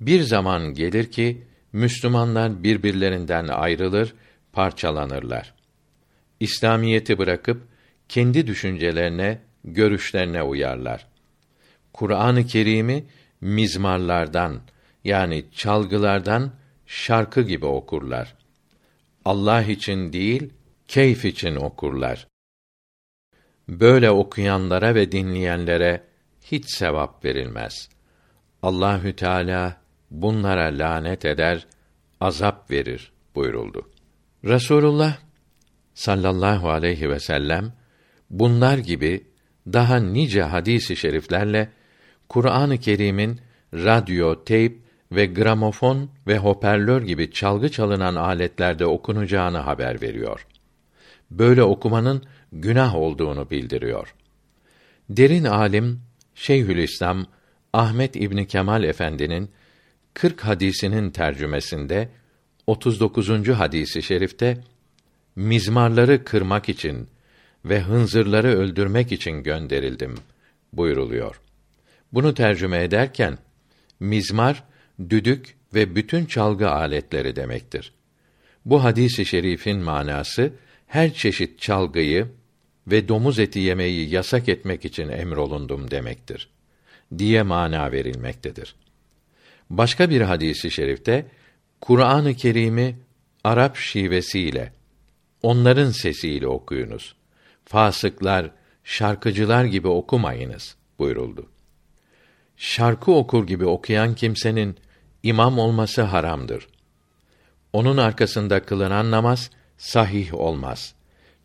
bir zaman gelir ki Müslümanlar birbirlerinden ayrılır, parçalanırlar. İslamiyeti bırakıp kendi düşüncelerine, görüşlerine uyarlar. Kur'an-ı Kerim'i mizmarlardan yani çalgılardan şarkı gibi okurlar. Allah için değil, keyif için okurlar. Böyle okuyanlara ve dinleyenlere hiç sevap verilmez. Allahü Teala bunlara lanet eder, azap verir buyuruldu. Resulullah sallallahu aleyhi ve sellem bunlar gibi daha nice hadisi şeriflerle Kur'an-ı Kerim'in radyo, teyp ve gramofon ve hoparlör gibi çalgı çalınan aletlerde okunacağını haber veriyor. Böyle okumanın günah olduğunu bildiriyor. Derin alim Şeyhülislam Ahmet İbni Kemal Efendi'nin 40 hadisinin tercümesinde 39. hadisi şerifte mizmarları kırmak için ve hınzırları öldürmek için gönderildim buyuruluyor. Bunu tercüme ederken mizmar düdük ve bütün çalgı aletleri demektir. Bu hadisi şerifin manası her çeşit çalgıyı ve domuz eti yemeyi yasak etmek için emrolundum demektir diye mana verilmektedir. Başka bir hadisi şerifte Kur'an-ı Kerim'i Arap şivesiyle onların sesiyle okuyunuz. Fasıklar, şarkıcılar gibi okumayınız buyuruldu. Şarkı okur gibi okuyan kimsenin imam olması haramdır. Onun arkasında kılınan namaz sahih olmaz.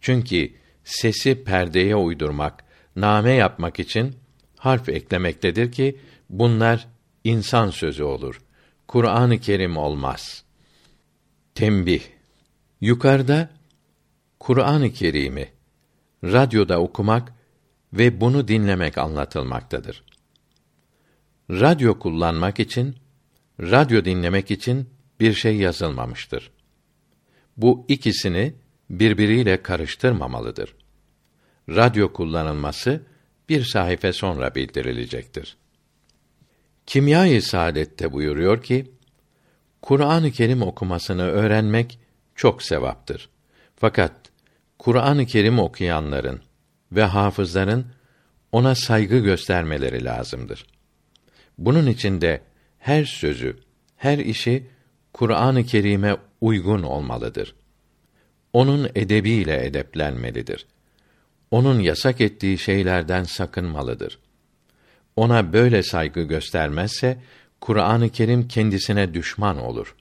Çünkü sesi perdeye uydurmak, name yapmak için harf eklemektedir ki bunlar insan sözü olur. Kur'an-ı Kerim olmaz. Tembih. Yukarıda Kur'an-ı Kerim'i radyoda okumak ve bunu dinlemek anlatılmaktadır. Radyo kullanmak için, radyo dinlemek için bir şey yazılmamıştır. Bu ikisini birbiriyle karıştırmamalıdır. Radyo kullanılması bir sayfa sonra bildirilecektir. Kimya-i Saadet'te buyuruyor ki, Kur'an-ı Kerim okumasını öğrenmek çok sevaptır. Fakat Kur'an-ı Kerim okuyanların ve hafızların ona saygı göstermeleri lazımdır. Bunun için de her sözü, her işi Kur'an-ı Kerim'e uygun olmalıdır. Onun edebiyle edeplenmelidir. onun yasak ettiği şeylerden sakınmalıdır. Ona böyle saygı göstermezse Kur'an-ı Kerim kendisine düşman olur.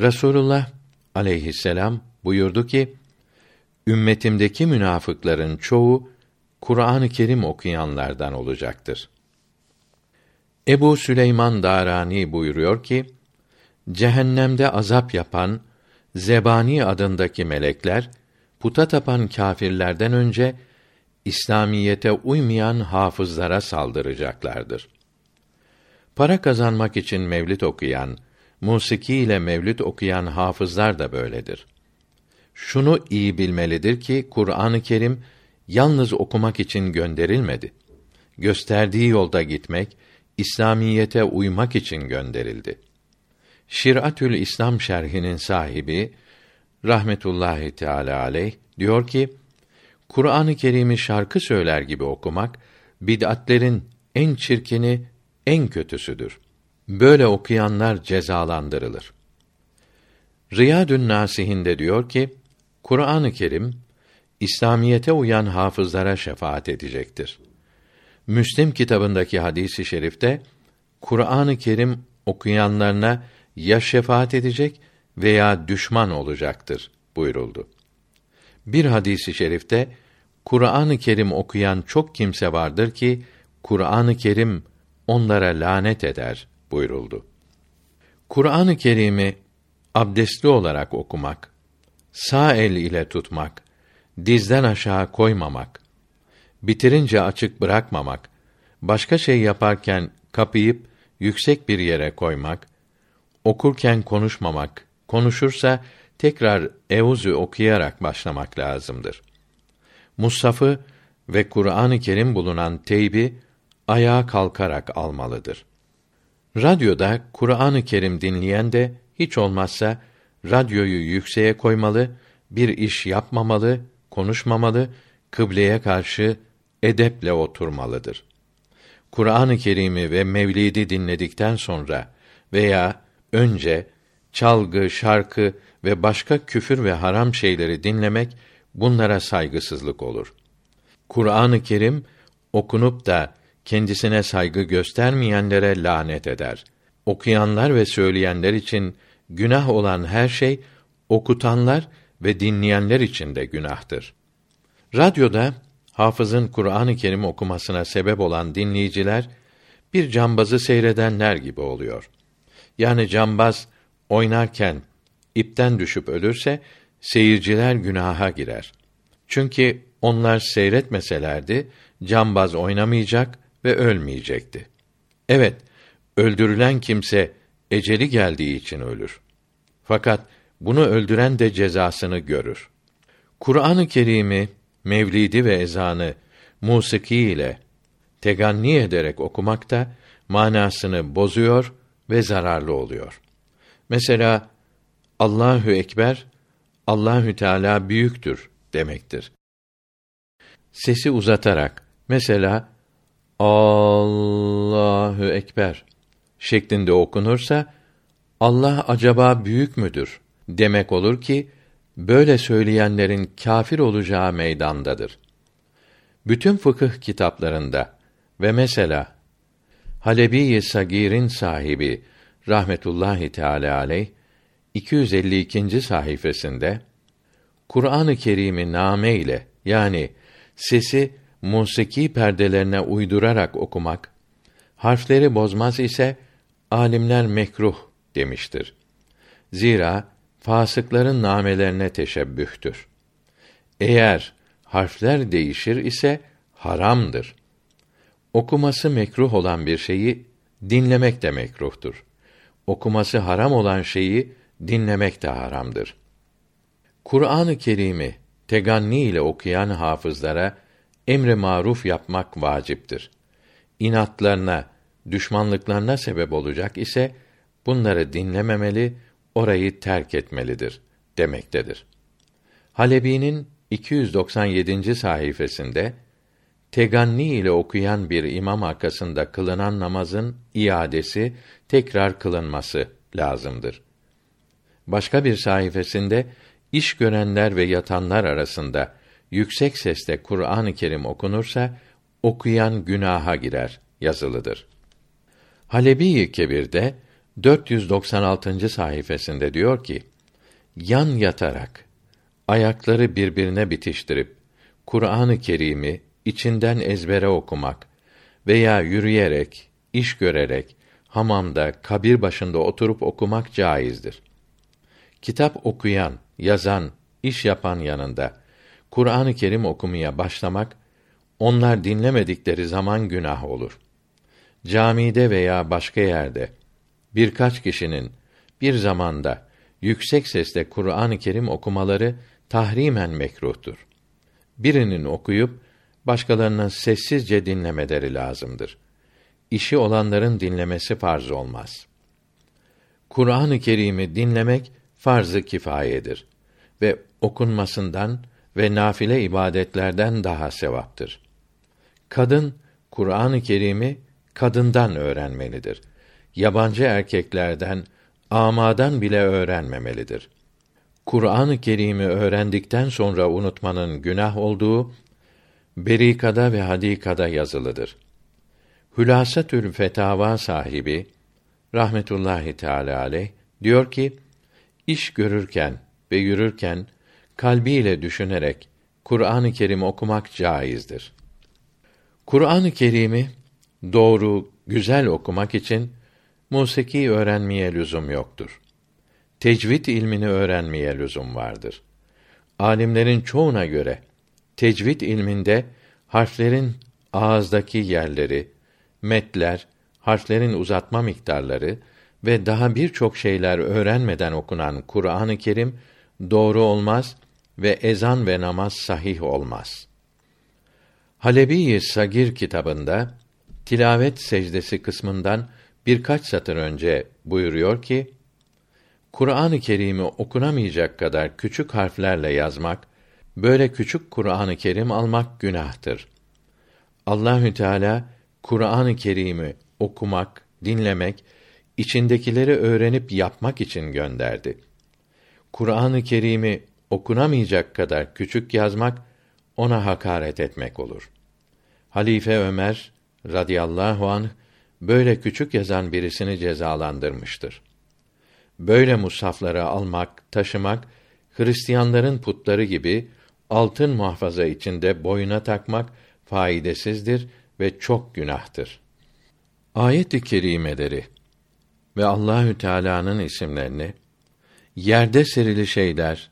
Resulullah aleyhisselam buyurdu ki: Ümmetimdeki münafıkların çoğu Kur'an-ı Kerim okuyanlardan olacaktır. Ebu Süleyman Darani buyuruyor ki: Cehennemde azap yapan Zebani adındaki melekler puta tapan kâfirlerden önce İslamiyete uymayan hafızlara saldıracaklardır. Para kazanmak için mevlid okuyan, musiki ile mevlid okuyan hafızlar da böyledir. Şunu iyi bilmelidir ki Kur'an-ı Kerim yalnız okumak için gönderilmedi. Gösterdiği yolda gitmek, İslamiyete uymak için gönderildi. Şiratül İslam şerhinin sahibi rahmetullahi teala aleyh diyor ki Kur'an-ı Kerim'i şarkı söyler gibi okumak bid'atlerin en çirkini, en kötüsüdür. Böyle okuyanlar cezalandırılır. Riyadün Nasihinde diyor ki Kur'an-ı Kerim İslamiyete uyan hafızlara şefaat edecektir. Müslim kitabındaki hadisi i şerifte Kur'an-ı Kerim okuyanlarına ya şefaat edecek veya düşman olacaktır buyuruldu. Bir hadisi i şerifte Kur'an-ı Kerim okuyan çok kimse vardır ki Kur'an-ı Kerim onlara lanet eder buyuruldu. Kur'an-ı Kerim'i abdestli olarak okumak, sağ el ile tutmak, dizden aşağı koymamak, bitirince açık bırakmamak, başka şey yaparken kapayıp yüksek bir yere koymak, okurken konuşmamak, konuşursa tekrar Euzü okuyarak başlamak lazımdır. Mushafı ve Kur'an-ı Kerim bulunan teybi ayağa kalkarak almalıdır. Radyoda Kur'an-ı Kerim dinleyen de hiç olmazsa radyoyu yükseğe koymalı, bir iş yapmamalı, konuşmamalı, kıbleye karşı edeple oturmalıdır. Kur'an-ı Kerim'i ve Mevlid'i dinledikten sonra veya önce çalgı, şarkı ve başka küfür ve haram şeyleri dinlemek bunlara saygısızlık olur. Kur'an-ı Kerim okunup da kendisine saygı göstermeyenlere lanet eder. Okuyanlar ve söyleyenler için günah olan her şey okutanlar ve dinleyenler için de günahtır. Radyoda hafızın Kur'an-ı Kerim okumasına sebep olan dinleyiciler bir cambazı seyredenler gibi oluyor. Yani cambaz oynarken ipten düşüp ölürse seyirciler günaha girer. Çünkü onlar seyretmeselerdi cambaz oynamayacak ve ölmeyecekti. Evet, öldürülen kimse eceli geldiği için ölür. Fakat bunu öldüren de cezasını görür. Kur'an-ı Kerim'i, mevlidi ve ezanı musiki ile teganni ederek okumak da manasını bozuyor ve zararlı oluyor. Mesela Allahü ekber Allahü Teala büyüktür demektir. Sesi uzatarak mesela Allahu ekber şeklinde okunursa Allah acaba büyük müdür demek olur ki böyle söyleyenlerin kâfir olacağı meydandadır. Bütün fıkıh kitaplarında ve mesela Halebi Sagir'in sahibi rahmetullahi teala aleyh 252. sayfasında Kur'an-ı Kerim'i name ile yani sesi musiki perdelerine uydurarak okumak, harfleri bozmaz ise alimler mekruh demiştir. Zira fasıkların namelerine teşebbühtür. Eğer harfler değişir ise haramdır. Okuması mekruh olan bir şeyi dinlemek de mekruhtur. Okuması haram olan şeyi dinlemek de haramdır. Kur'an-ı Kerim'i teganni ile okuyan hafızlara emre maruf yapmak vaciptir. İnatlarına, düşmanlıklarına sebep olacak ise bunları dinlememeli, orayı terk etmelidir demektedir. Halebi'nin 297. sayfasında teganni ile okuyan bir imam arkasında kılınan namazın iadesi tekrar kılınması lazımdır. Başka bir sayfasında iş görenler ve yatanlar arasında yüksek sesle Kur'an-ı Kerim okunursa okuyan günaha girer yazılıdır. Halebi Kebir'de 496. sayfasında diyor ki: Yan yatarak ayakları birbirine bitiştirip Kur'an-ı Kerim'i içinden ezbere okumak veya yürüyerek, iş görerek, hamamda, kabir başında oturup okumak caizdir. Kitap okuyan, yazan, iş yapan yanında Kur'an-ı Kerim okumaya başlamak onlar dinlemedikleri zaman günah olur. Camide veya başka yerde birkaç kişinin bir zamanda yüksek sesle Kur'an-ı Kerim okumaları tahrimen mekruhtur. Birinin okuyup başkalarının sessizce dinlemeleri lazımdır. İşi olanların dinlemesi farz olmaz. Kur'an-ı Kerim'i dinlemek farz-ı kifayedir ve okunmasından ve nafile ibadetlerden daha sevaptır. Kadın Kur'an-ı Kerim'i kadından öğrenmelidir. Yabancı erkeklerden, amadan bile öğrenmemelidir. Kur'an-ı Kerim'i öğrendikten sonra unutmanın günah olduğu Berikada ve Hadikada yazılıdır. Hülasatül Fetava sahibi rahmetullahi teala aleyh diyor ki iş görürken ve yürürken kalbiyle düşünerek Kur'an-ı Kerim okumak caizdir. Kur'an-ı Kerim'i doğru, güzel okumak için musiki öğrenmeye lüzum yoktur. Tecvid ilmini öğrenmeye lüzum vardır. Alimlerin çoğuna göre tecvid ilminde harflerin ağızdaki yerleri, metler, harflerin uzatma miktarları ve daha birçok şeyler öğrenmeden okunan Kur'an-ı Kerim doğru olmaz ve ezan ve namaz sahih olmaz. Halebi Sagir kitabında tilavet secdesi kısmından birkaç satır önce buyuruyor ki Kur'an-ı Kerim'i okunamayacak kadar küçük harflerle yazmak, böyle küçük Kur'an-ı Kerim almak günahtır. Allahü Teala Kur'an-ı Kerim'i okumak, dinlemek, içindekileri öğrenip yapmak için gönderdi. Kur'an-ı Kerim'i okunamayacak kadar küçük yazmak ona hakaret etmek olur. Halife Ömer radıyallahu anh böyle küçük yazan birisini cezalandırmıştır. Böyle musafları almak, taşımak Hristiyanların putları gibi altın muhafaza içinde boyuna takmak faydasızdır ve çok günahtır. Ayet-i kerimeleri ve Allahü Teala'nın isimlerini yerde serili şeyler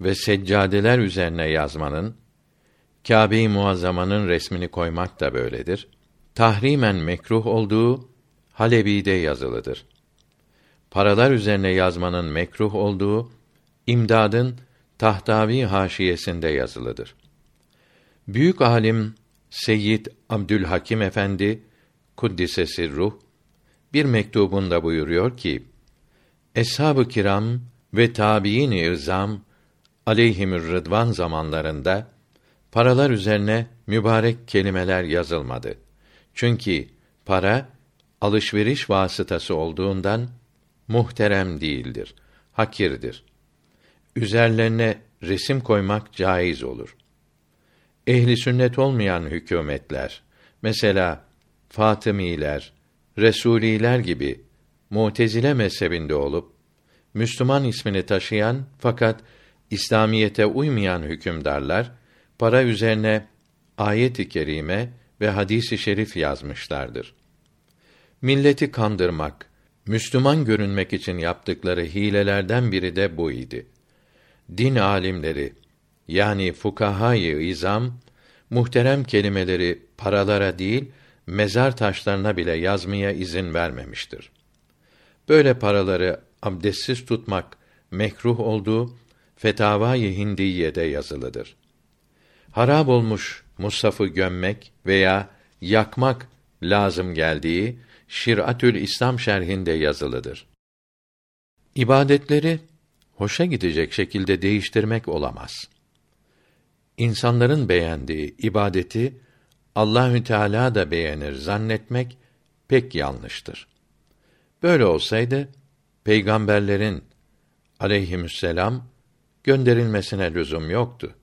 ve seccadeler üzerine yazmanın Kâbe-i Muazzama'nın resmini koymak da böyledir. Tahrimen mekruh olduğu Halebi'de yazılıdır. Paralar üzerine yazmanın mekruh olduğu İmdad'ın Tahtavi haşiyesinde yazılıdır. Büyük alim Seyyid Abdülhakim Efendi kuddisesi ruh bir mektubunda buyuruyor ki Eshab-ı kiram ve tabiin irzam aleyhimür rıdvan zamanlarında paralar üzerine mübarek kelimeler yazılmadı. Çünkü para alışveriş vasıtası olduğundan muhterem değildir, hakirdir. Üzerlerine resim koymak caiz olur. Ehli sünnet olmayan hükümetler, mesela Fatımiler, Resuliler gibi Mutezile mezhebinde olup Müslüman ismini taşıyan fakat İslamiyete uymayan hükümdarlar para üzerine ayet-i kerime ve hadisi şerif yazmışlardır. Milleti kandırmak, Müslüman görünmek için yaptıkları hilelerden biri de bu idi. Din alimleri yani fukahayı izam muhterem kelimeleri paralara değil mezar taşlarına bile yazmaya izin vermemiştir. Böyle paraları abdestsiz tutmak mekruh olduğu Fetavai Hindiye'de yazılıdır. Harab olmuş musafı gömmek veya yakmak lazım geldiği Şiratül İslam şerhinde yazılıdır. İbadetleri hoşa gidecek şekilde değiştirmek olamaz. İnsanların beğendiği ibadeti Allahü Teala da beğenir zannetmek pek yanlıştır. Böyle olsaydı peygamberlerin aleyhisselam gönderilmesine lüzum yoktu.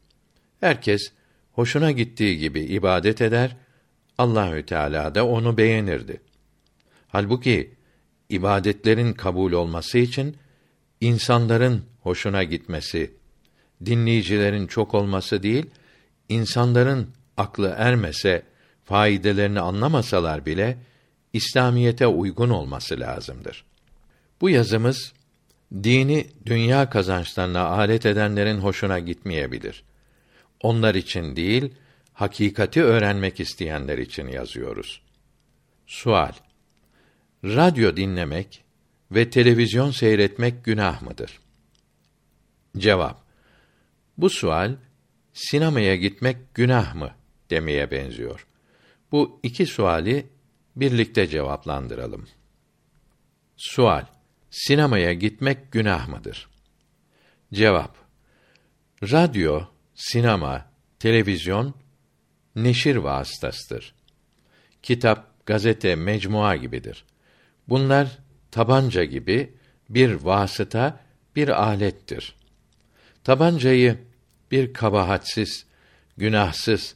Herkes hoşuna gittiği gibi ibadet eder, Allahü Teala da onu beğenirdi. Halbuki ibadetlerin kabul olması için insanların hoşuna gitmesi, dinleyicilerin çok olması değil, insanların aklı ermese, faydelerini anlamasalar bile İslamiyete uygun olması lazımdır. Bu yazımız dini dünya kazançlarına alet edenlerin hoşuna gitmeyebilir. Onlar için değil, hakikati öğrenmek isteyenler için yazıyoruz. Sual: Radyo dinlemek ve televizyon seyretmek günah mıdır? Cevap: Bu sual sinemaya gitmek günah mı demeye benziyor. Bu iki suali birlikte cevaplandıralım. Sual: Sinemaya gitmek günah mıdır? Cevap: Radyo, sinema, televizyon neşir vasıtasıdır. Kitap, gazete, mecmua gibidir. Bunlar tabanca gibi bir vasıta, bir alettir. Tabancayı bir kabahatsiz, günahsız,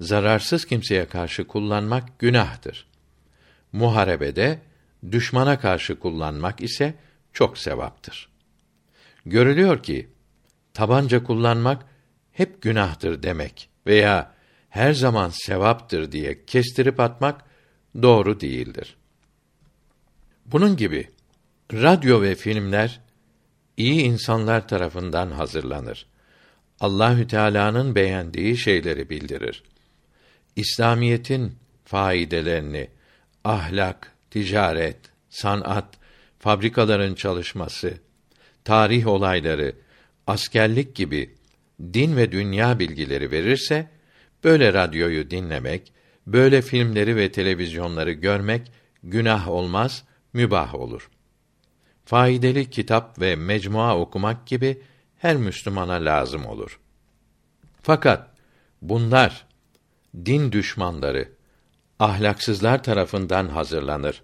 zararsız kimseye karşı kullanmak günahtır. Muharebede düşmana karşı kullanmak ise çok sevaptır. Görülüyor ki tabanca kullanmak hep günahtır demek veya her zaman sevaptır diye kestirip atmak doğru değildir. Bunun gibi radyo ve filmler iyi insanlar tarafından hazırlanır. Allahü Teala'nın beğendiği şeyleri bildirir. İslamiyetin faidelerini, ahlak, ticaret, sanat, fabrikaların çalışması, tarih olayları, askerlik gibi din ve dünya bilgileri verirse böyle radyoyu dinlemek, böyle filmleri ve televizyonları görmek günah olmaz, mübah olur. Faydalı kitap ve mecmua okumak gibi her Müslümana lazım olur. Fakat bunlar din düşmanları, ahlaksızlar tarafından hazırlanır.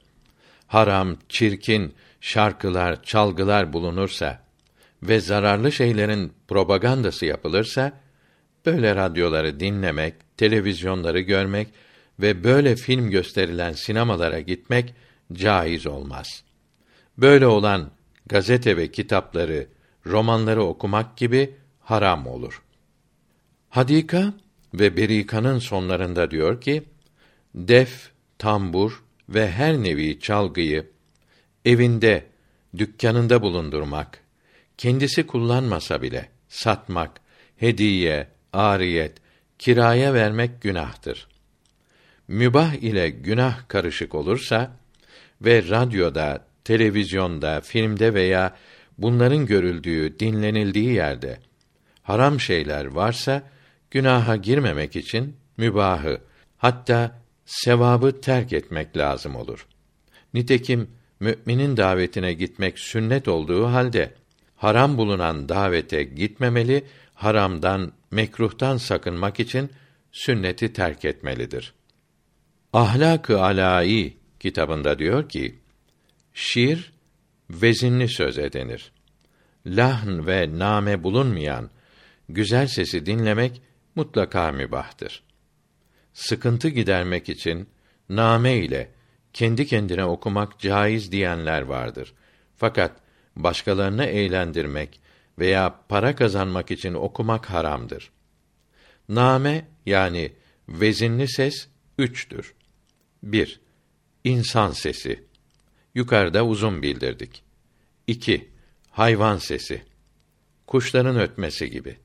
Haram, çirkin şarkılar, çalgılar bulunursa ve zararlı şeylerin propagandası yapılırsa böyle radyoları dinlemek, televizyonları görmek ve böyle film gösterilen sinemalara gitmek caiz olmaz. Böyle olan gazete ve kitapları, romanları okumak gibi haram olur. Hadika ve Berika'nın sonlarında diyor ki, def, tambur ve her nevi çalgıyı evinde, dükkanında bulundurmak, kendisi kullanmasa bile satmak, hediye, ariyet, kiraya vermek günahtır. Mübah ile günah karışık olursa ve radyoda, televizyonda, filmde veya bunların görüldüğü, dinlenildiği yerde haram şeyler varsa günaha girmemek için mübahı hatta sevabı terk etmek lazım olur. Nitekim müminin davetine gitmek sünnet olduğu halde haram bulunan davete gitmemeli, haramdan, mekruhtan sakınmak için sünneti terk etmelidir. Ahlak-ı Alâî kitabında diyor ki, şiir vezinli söze denir. Lahn ve name bulunmayan güzel sesi dinlemek mutlaka mübahtır. Sıkıntı gidermek için name ile kendi kendine okumak caiz diyenler vardır. Fakat başkalarını eğlendirmek veya para kazanmak için okumak haramdır. Name yani vezinli ses üçtür. 1. İnsan sesi. Yukarıda uzun bildirdik. 2. Hayvan sesi. Kuşların ötmesi gibi.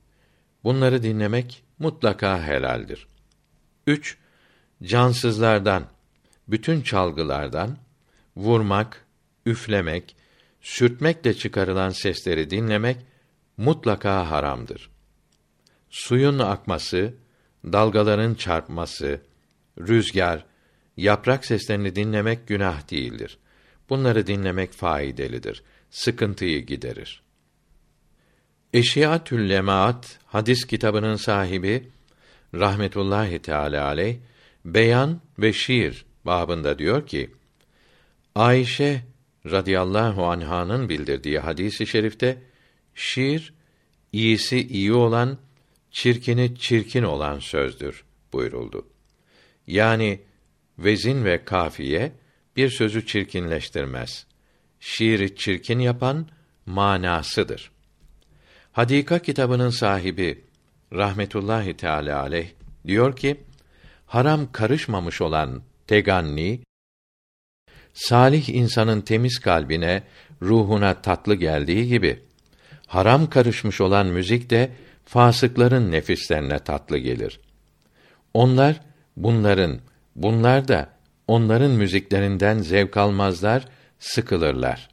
Bunları dinlemek mutlaka helaldir. 3. Cansızlardan, bütün çalgılardan vurmak, üflemek, sürtmekle çıkarılan sesleri dinlemek mutlaka haramdır. Suyun akması, dalgaların çarpması, rüzgar, yaprak seslerini dinlemek günah değildir. Bunları dinlemek faydalıdır. Sıkıntıyı giderir. Eşiyatül Lemaat hadis kitabının sahibi rahmetullahi teala aleyh beyan ve şiir babında diyor ki Ayşe radıyallahu anh'ın bildirdiği hadisi i şerifte şiir iyisi iyi olan çirkini çirkin olan sözdür buyuruldu. Yani vezin ve kafiye bir sözü çirkinleştirmez. Şiiri çirkin yapan manasıdır. Hadika kitabının sahibi rahmetullahi teala aleyh diyor ki haram karışmamış olan teganni salih insanın temiz kalbine, ruhuna tatlı geldiği gibi haram karışmış olan müzik de fasıkların nefislerine tatlı gelir. Onlar bunların, bunlar da onların müziklerinden zevk almazlar, sıkılırlar.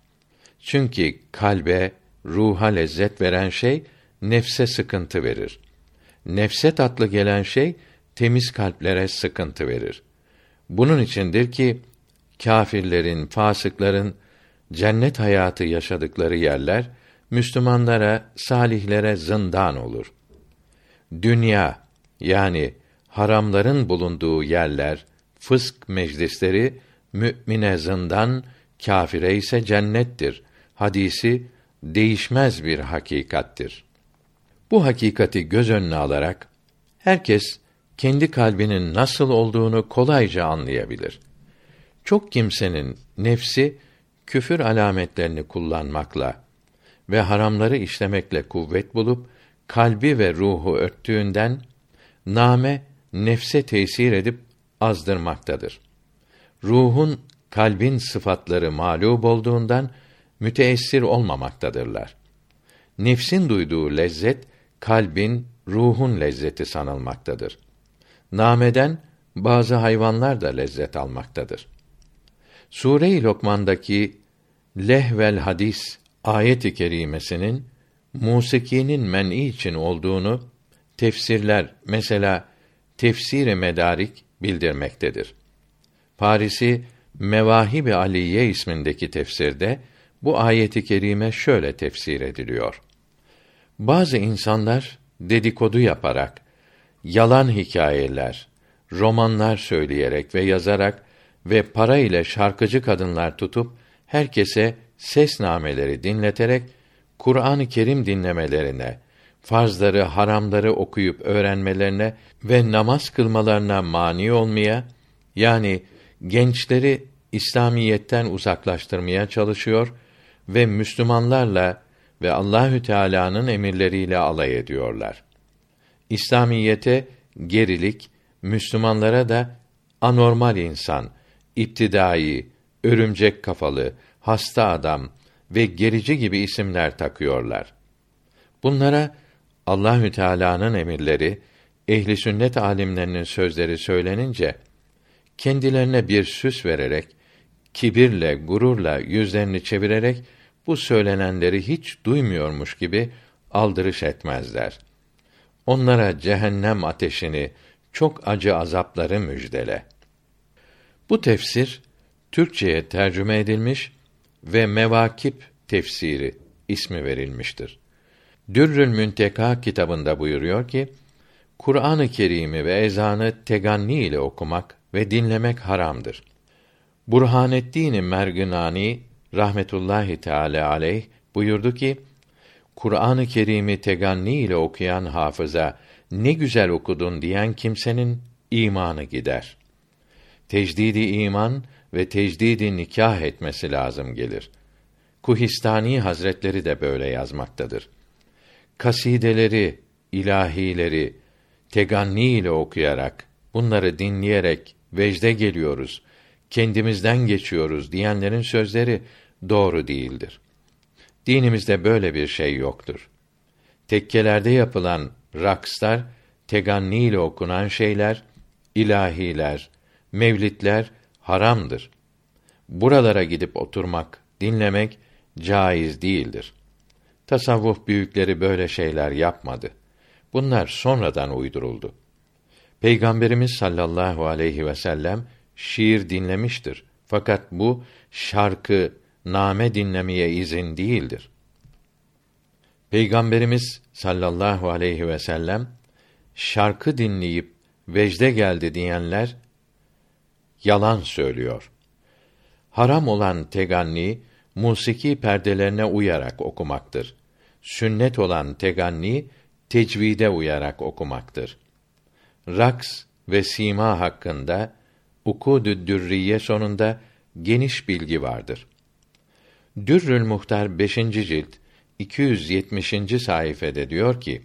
Çünkü kalbe, ruha lezzet veren şey nefse sıkıntı verir. Nefse tatlı gelen şey temiz kalplere sıkıntı verir. Bunun içindir ki kâfirlerin, fasıkların cennet hayatı yaşadıkları yerler Müslümanlara, salihlere zindan olur. Dünya yani haramların bulunduğu yerler, fısk meclisleri mümine zindan, kâfire ise cennettir. Hadisi değişmez bir hakikattir. Bu hakikati göz önüne alarak herkes kendi kalbinin nasıl olduğunu kolayca anlayabilir. Çok kimsenin nefsi küfür alametlerini kullanmakla ve haramları işlemekle kuvvet bulup kalbi ve ruhu örttüğünden name nefse tesir edip azdırmaktadır. Ruhun kalbin sıfatları mağlup olduğundan müteessir olmamaktadırlar. Nefsin duyduğu lezzet kalbin, ruhun lezzeti sanılmaktadır. Nameden bazı hayvanlar da lezzet almaktadır. Sure-i Lokman'daki lehvel hadis ayet-i kerimesinin musikinin men'i için olduğunu tefsirler mesela Tefsir-i Medarik bildirmektedir. Parisi Mevahib-i Aliye ismindeki tefsirde bu ayeti kerime şöyle tefsir ediliyor. Bazı insanlar dedikodu yaparak, yalan hikayeler, romanlar söyleyerek ve yazarak ve para ile şarkıcı kadınlar tutup herkese ses nameleri dinleterek Kur'an-ı Kerim dinlemelerine, farzları, haramları okuyup öğrenmelerine ve namaz kılmalarına mani olmaya, yani gençleri İslamiyetten uzaklaştırmaya çalışıyor ve Müslümanlarla ve Allahü Teala'nın emirleriyle alay ediyorlar. İslamiyete gerilik, Müslümanlara da anormal insan, iptidai, örümcek kafalı, hasta adam ve gerici gibi isimler takıyorlar. Bunlara Allahü Teala'nın emirleri, ehli sünnet alimlerinin sözleri söylenince kendilerine bir süs vererek kibirle, gururla yüzlerini çevirerek bu söylenenleri hiç duymuyormuş gibi aldırış etmezler. Onlara cehennem ateşini, çok acı azapları müjdele. Bu tefsir Türkçeye tercüme edilmiş ve Mevakip tefsiri ismi verilmiştir. Dürrül Münteka kitabında buyuruyor ki, Kur'an-ı Kerim'i ve ezanı teganni ile okumak ve dinlemek haramdır. Burhanettin Merginani rahmetullahi teala aleyh buyurdu ki Kur'an-ı Kerim'i teganni ile okuyan hafıza ne güzel okudun diyen kimsenin imanı gider. Tecdidi iman ve tecdidi nikah etmesi lazım gelir. Kuhistani Hazretleri de böyle yazmaktadır. Kasideleri, ilahileri teganni ile okuyarak, bunları dinleyerek vecde geliyoruz, kendimizden geçiyoruz diyenlerin sözleri doğru değildir. Dinimizde böyle bir şey yoktur. Tekkelerde yapılan rakslar, teganni ile okunan şeyler, ilahiler, mevlitler haramdır. Buralara gidip oturmak, dinlemek caiz değildir. Tasavvuf büyükleri böyle şeyler yapmadı. Bunlar sonradan uyduruldu. Peygamberimiz sallallahu aleyhi ve sellem şiir dinlemiştir. Fakat bu şarkı, name dinlemeye izin değildir. Peygamberimiz sallallahu aleyhi ve sellem şarkı dinleyip vecde geldi diyenler yalan söylüyor. Haram olan teganni musiki perdelerine uyarak okumaktır. Sünnet olan teganni tecvide uyarak okumaktır. Raks ve sima hakkında Ukudü Dürriye sonunda geniş bilgi vardır. Dürrül Muhtar 5. cilt 270. sayfede diyor ki: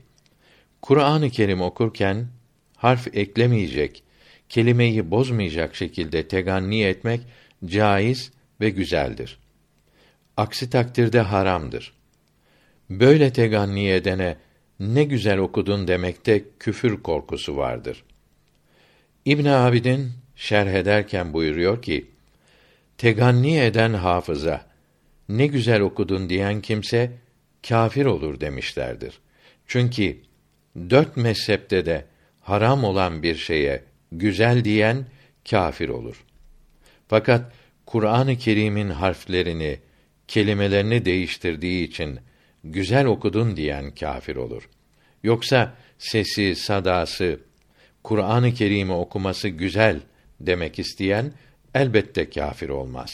Kur'an-ı Kerim okurken harf eklemeyecek, kelimeyi bozmayacak şekilde teganni etmek caiz ve güzeldir. Aksi takdirde haramdır. Böyle teganni edene ne güzel okudun demekte küfür korkusu vardır. İbn Abidin şerh ederken buyuruyor ki: Teganni eden hafıza ne güzel okudun diyen kimse kafir olur demişlerdir. Çünkü dört mezhepte de haram olan bir şeye güzel diyen kafir olur. Fakat Kur'an-ı Kerim'in harflerini, kelimelerini değiştirdiği için güzel okudun diyen kafir olur. Yoksa sesi, sadası, Kur'an-ı Kerim'i okuması güzel demek isteyen elbette kafir olmaz.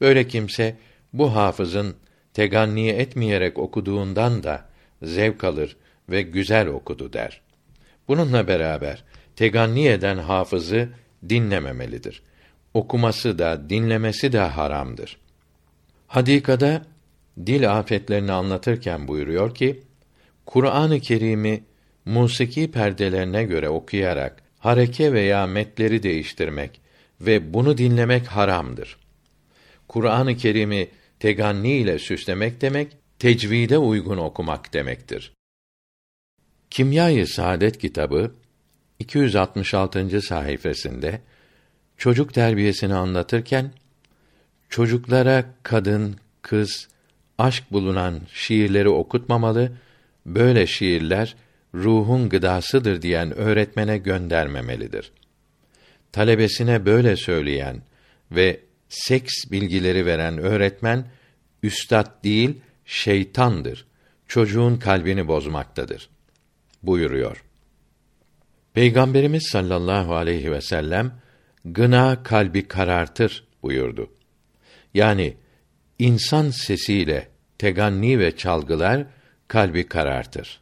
Böyle kimse bu hafızın teganni etmeyerek okuduğundan da zevk alır ve güzel okudu der. Bununla beraber teganni eden hafızı dinlememelidir. Okuması da dinlemesi de haramdır. Hadikada dil afetlerini anlatırken buyuruyor ki Kur'an-ı Kerim'i musiki perdelerine göre okuyarak hareke veya metleri değiştirmek ve bunu dinlemek haramdır. Kur'an-ı Kerim'i teganni ile süslemek demek tecvide uygun okumak demektir. Kimyayı Saadet kitabı 266. sayfasında çocuk terbiyesini anlatırken çocuklara kadın, kız, aşk bulunan şiirleri okutmamalı, böyle şiirler ruhun gıdasıdır diyen öğretmene göndermemelidir. Talebesine böyle söyleyen ve seks bilgileri veren öğretmen üstad değil şeytandır. Çocuğun kalbini bozmaktadır. buyuruyor. Peygamberimiz sallallahu aleyhi ve sellem gına kalbi karartır buyurdu. Yani insan sesiyle teganni ve çalgılar kalbi karartır.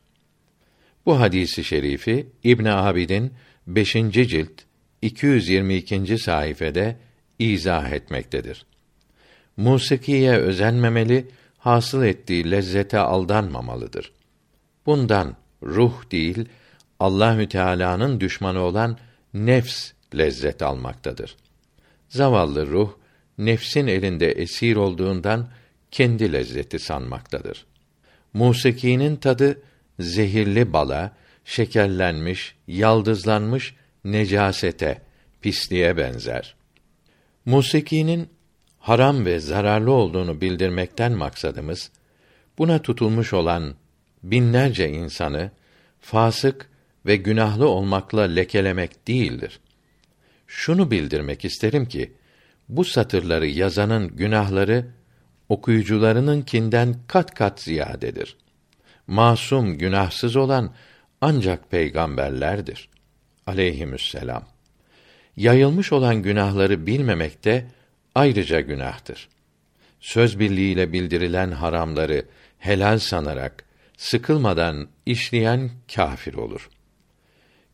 Bu hadisi şerifi İbn Abidin 5. cilt 222. sayfede izah etmektedir. Musikiye özenmemeli, hasıl ettiği lezzete aldanmamalıdır. Bundan ruh değil, Allahü Teala'nın düşmanı olan nefs lezzet almaktadır. Zavallı ruh nefsin elinde esir olduğundan kendi lezzeti sanmaktadır. Musikinin tadı zehirli bala, şekerlenmiş, yaldızlanmış necasete, pisliğe benzer. Musikinin haram ve zararlı olduğunu bildirmekten maksadımız buna tutulmuş olan binlerce insanı fasık ve günahlı olmakla lekelemek değildir. Şunu bildirmek isterim ki bu satırları yazanın günahları okuyucularınınkinden kat kat ziyadedir. Masum, günahsız olan ancak peygamberlerdir. Aleyhimüsselam. Yayılmış olan günahları bilmemek de ayrıca günahtır. Söz birliğiyle bildirilen haramları helal sanarak sıkılmadan işleyen kâfir olur.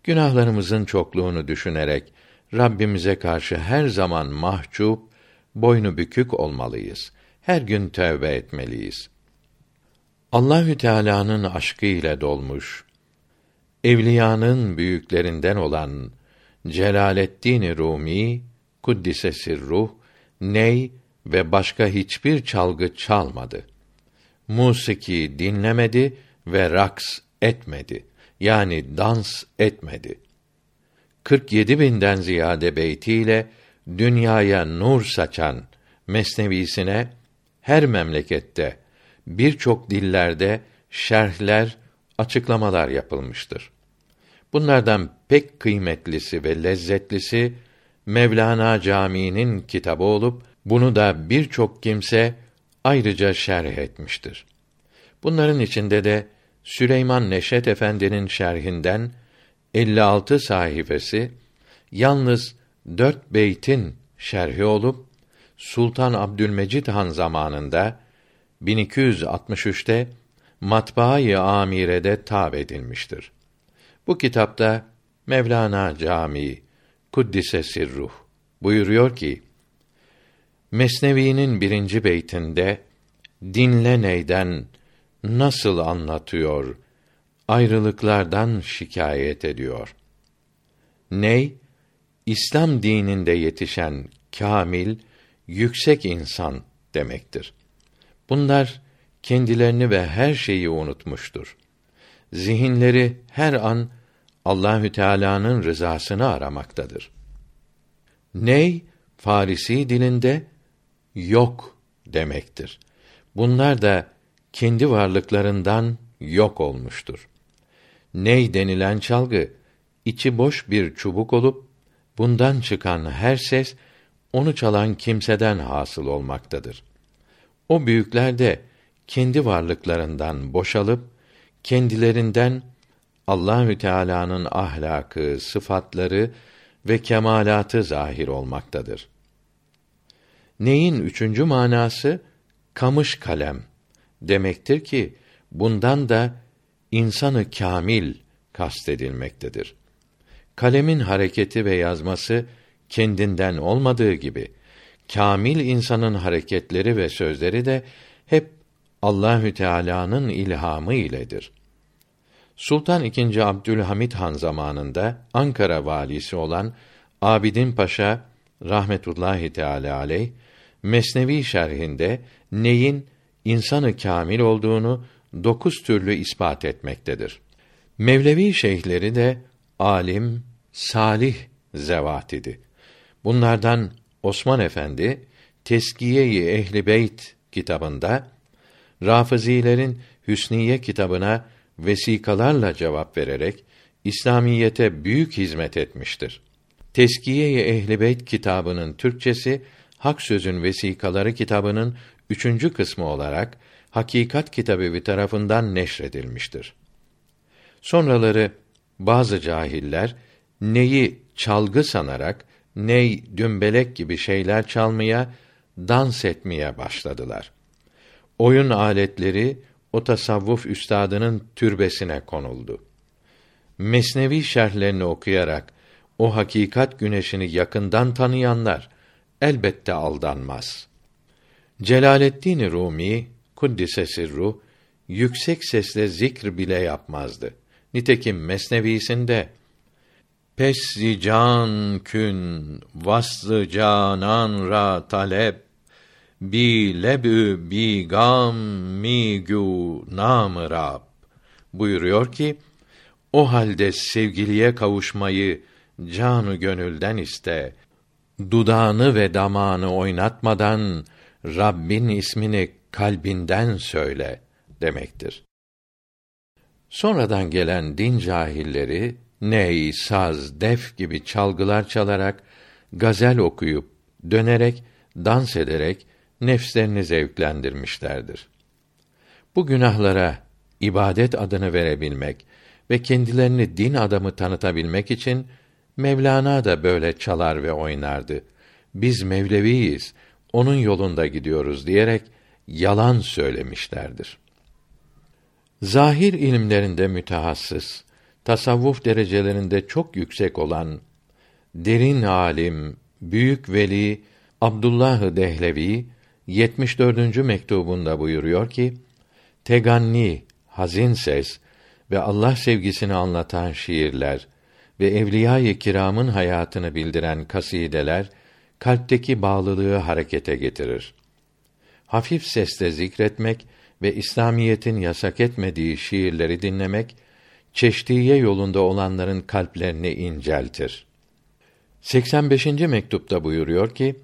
Günahlarımızın çokluğunu düşünerek Rabbimize karşı her zaman mahcup, boynu bükük olmalıyız. Her gün tövbe etmeliyiz. Allahü Teala'nın aşkı ile dolmuş, evliyanın büyüklerinden olan Celaleddin Rumi kuddise sirruh ney ve başka hiçbir çalgı çalmadı. Musiki dinlemedi ve raks etmedi. Yani dans etmedi. 47 binden ziyade beytiyle dünyaya nur saçan mesnevisine her memlekette birçok dillerde şerhler, açıklamalar yapılmıştır. Bunlardan pek kıymetlisi ve lezzetlisi Mevlana Camii'nin kitabı olup bunu da birçok kimse ayrıca şerh etmiştir. Bunların içinde de Süleyman Neşet Efendi'nin şerhinden 56 sayfası yalnız dört beytin şerhi olup Sultan Abdülmecid Han zamanında 1263'te Matbaa-i Amire'de tab edilmiştir. Bu kitapta Mevlana Camii Kuddise Sirruh buyuruyor ki Mesnevi'nin birinci beytinde dinle neyden nasıl anlatıyor, ayrılıklardan şikayet ediyor. Ney, İslam dininde yetişen kamil, yüksek insan demektir. Bunlar kendilerini ve her şeyi unutmuştur. Zihinleri her an Allahü Teala'nın rızasını aramaktadır. Ney Farisi dilinde yok demektir. Bunlar da kendi varlıklarından yok olmuştur. Ney denilen çalgı içi boş bir çubuk olup bundan çıkan her ses onu çalan kimseden hasıl olmaktadır. O büyükler de kendi varlıklarından boşalıp kendilerinden Allahü Teala'nın ahlakı, sıfatları ve kemalatı zahir olmaktadır. Neyin üçüncü manası kamış kalem demektir ki bundan da insanı kamil kastedilmektedir. Kalemin hareketi ve yazması kendinden olmadığı gibi kamil insanın hareketleri ve sözleri de hep Allahü Teala'nın ilhamı iledir. Sultan II. Abdülhamit Han zamanında Ankara valisi olan Abidin Paşa rahmetullahi teala aleyh Mesnevi şerhinde neyin insanı kamil olduğunu dokuz türlü ispat etmektedir. Mevlevi şeyhleri de alim, salih zevat idi. Bunlardan Osman Efendi Teskiye-i Ehli Beyt kitabında Rafizilerin Hüsniye kitabına vesikalarla cevap vererek İslamiyete büyük hizmet etmiştir. Teskiye-i Ehli Beyt kitabının Türkçesi Hak Sözün Vesikaları kitabının üçüncü kısmı olarak Hakikat Kitabevi tarafından neşredilmiştir. Sonraları bazı cahiller neyi çalgı sanarak ney, dümbelek gibi şeyler çalmaya, dans etmeye başladılar. Oyun aletleri o tasavvuf üstadının türbesine konuldu. Mesnevi şerhlerini okuyarak o hakikat güneşini yakından tanıyanlar elbette aldanmaz. Celaleddin Rumi kuddise sirru yüksek sesle zikr bile yapmazdı. Nitekim Mesnevisinde Pes can kün vaslı canan ra talep bi lebü bi gam mi gü nam rab buyuruyor ki o halde sevgiliye kavuşmayı canı gönülden iste dudağını ve damağını oynatmadan Rabbin ismini kalbinden söyle demektir. Sonradan gelen din cahilleri ney, saz, def gibi çalgılar çalarak gazel okuyup dönerek dans ederek nefslerini zevklendirmişlerdir. Bu günahlara ibadet adını verebilmek ve kendilerini din adamı tanıtabilmek için Mevlana da böyle çalar ve oynardı. Biz Mevleviyiz, onun yolunda gidiyoruz diyerek yalan söylemişlerdir. Zahir ilimlerinde mütehassıs, tasavvuf derecelerinde çok yüksek olan derin alim, büyük veli Abdullah Dehlevi 74. mektubunda buyuruyor ki: Teganni, hazin ses ve Allah sevgisini anlatan şiirler ve evliya-i kiramın hayatını bildiren kasideler kalpteki bağlılığı harekete getirir. Hafif sesle zikretmek ve İslamiyetin yasak etmediği şiirleri dinlemek çeşdiye yolunda olanların kalplerini inceltir. 85. mektupta buyuruyor ki: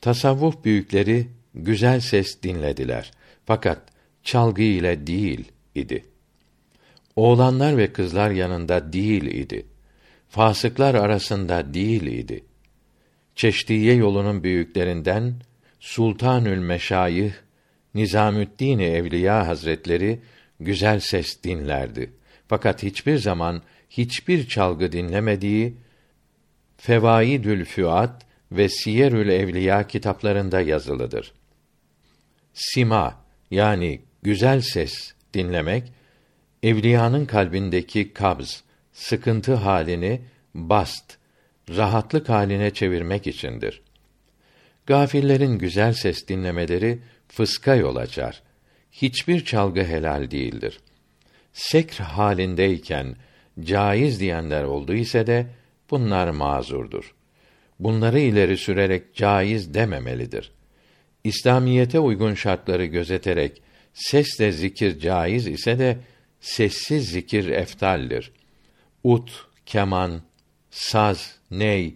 Tasavvuf büyükleri güzel ses dinlediler. Fakat çalgı ile değil idi. Oğlanlar ve kızlar yanında değil idi. Fasıklar arasında değil idi. Çeşdiye yolunun büyüklerinden Sultanül Meşayih Nizamüddin Evliya Hazretleri güzel ses dinlerdi. Fakat hiçbir zaman hiçbir çalgı dinlemediği Fevaidül Füat ve Siyerül Evliya kitaplarında yazılıdır. Sima yani güzel ses dinlemek evliyanın kalbindeki kabz, sıkıntı halini bast, rahatlık haline çevirmek içindir. Gafillerin güzel ses dinlemeleri fıska yol açar. Hiçbir çalgı helal değildir. Sekr halindeyken caiz diyenler oldu ise de bunlar mazurdur. Bunları ileri sürerek caiz dememelidir. İslamiyete uygun şartları gözeterek sesle zikir caiz ise de sessiz zikir eftaldir. Ut, keman, saz, ney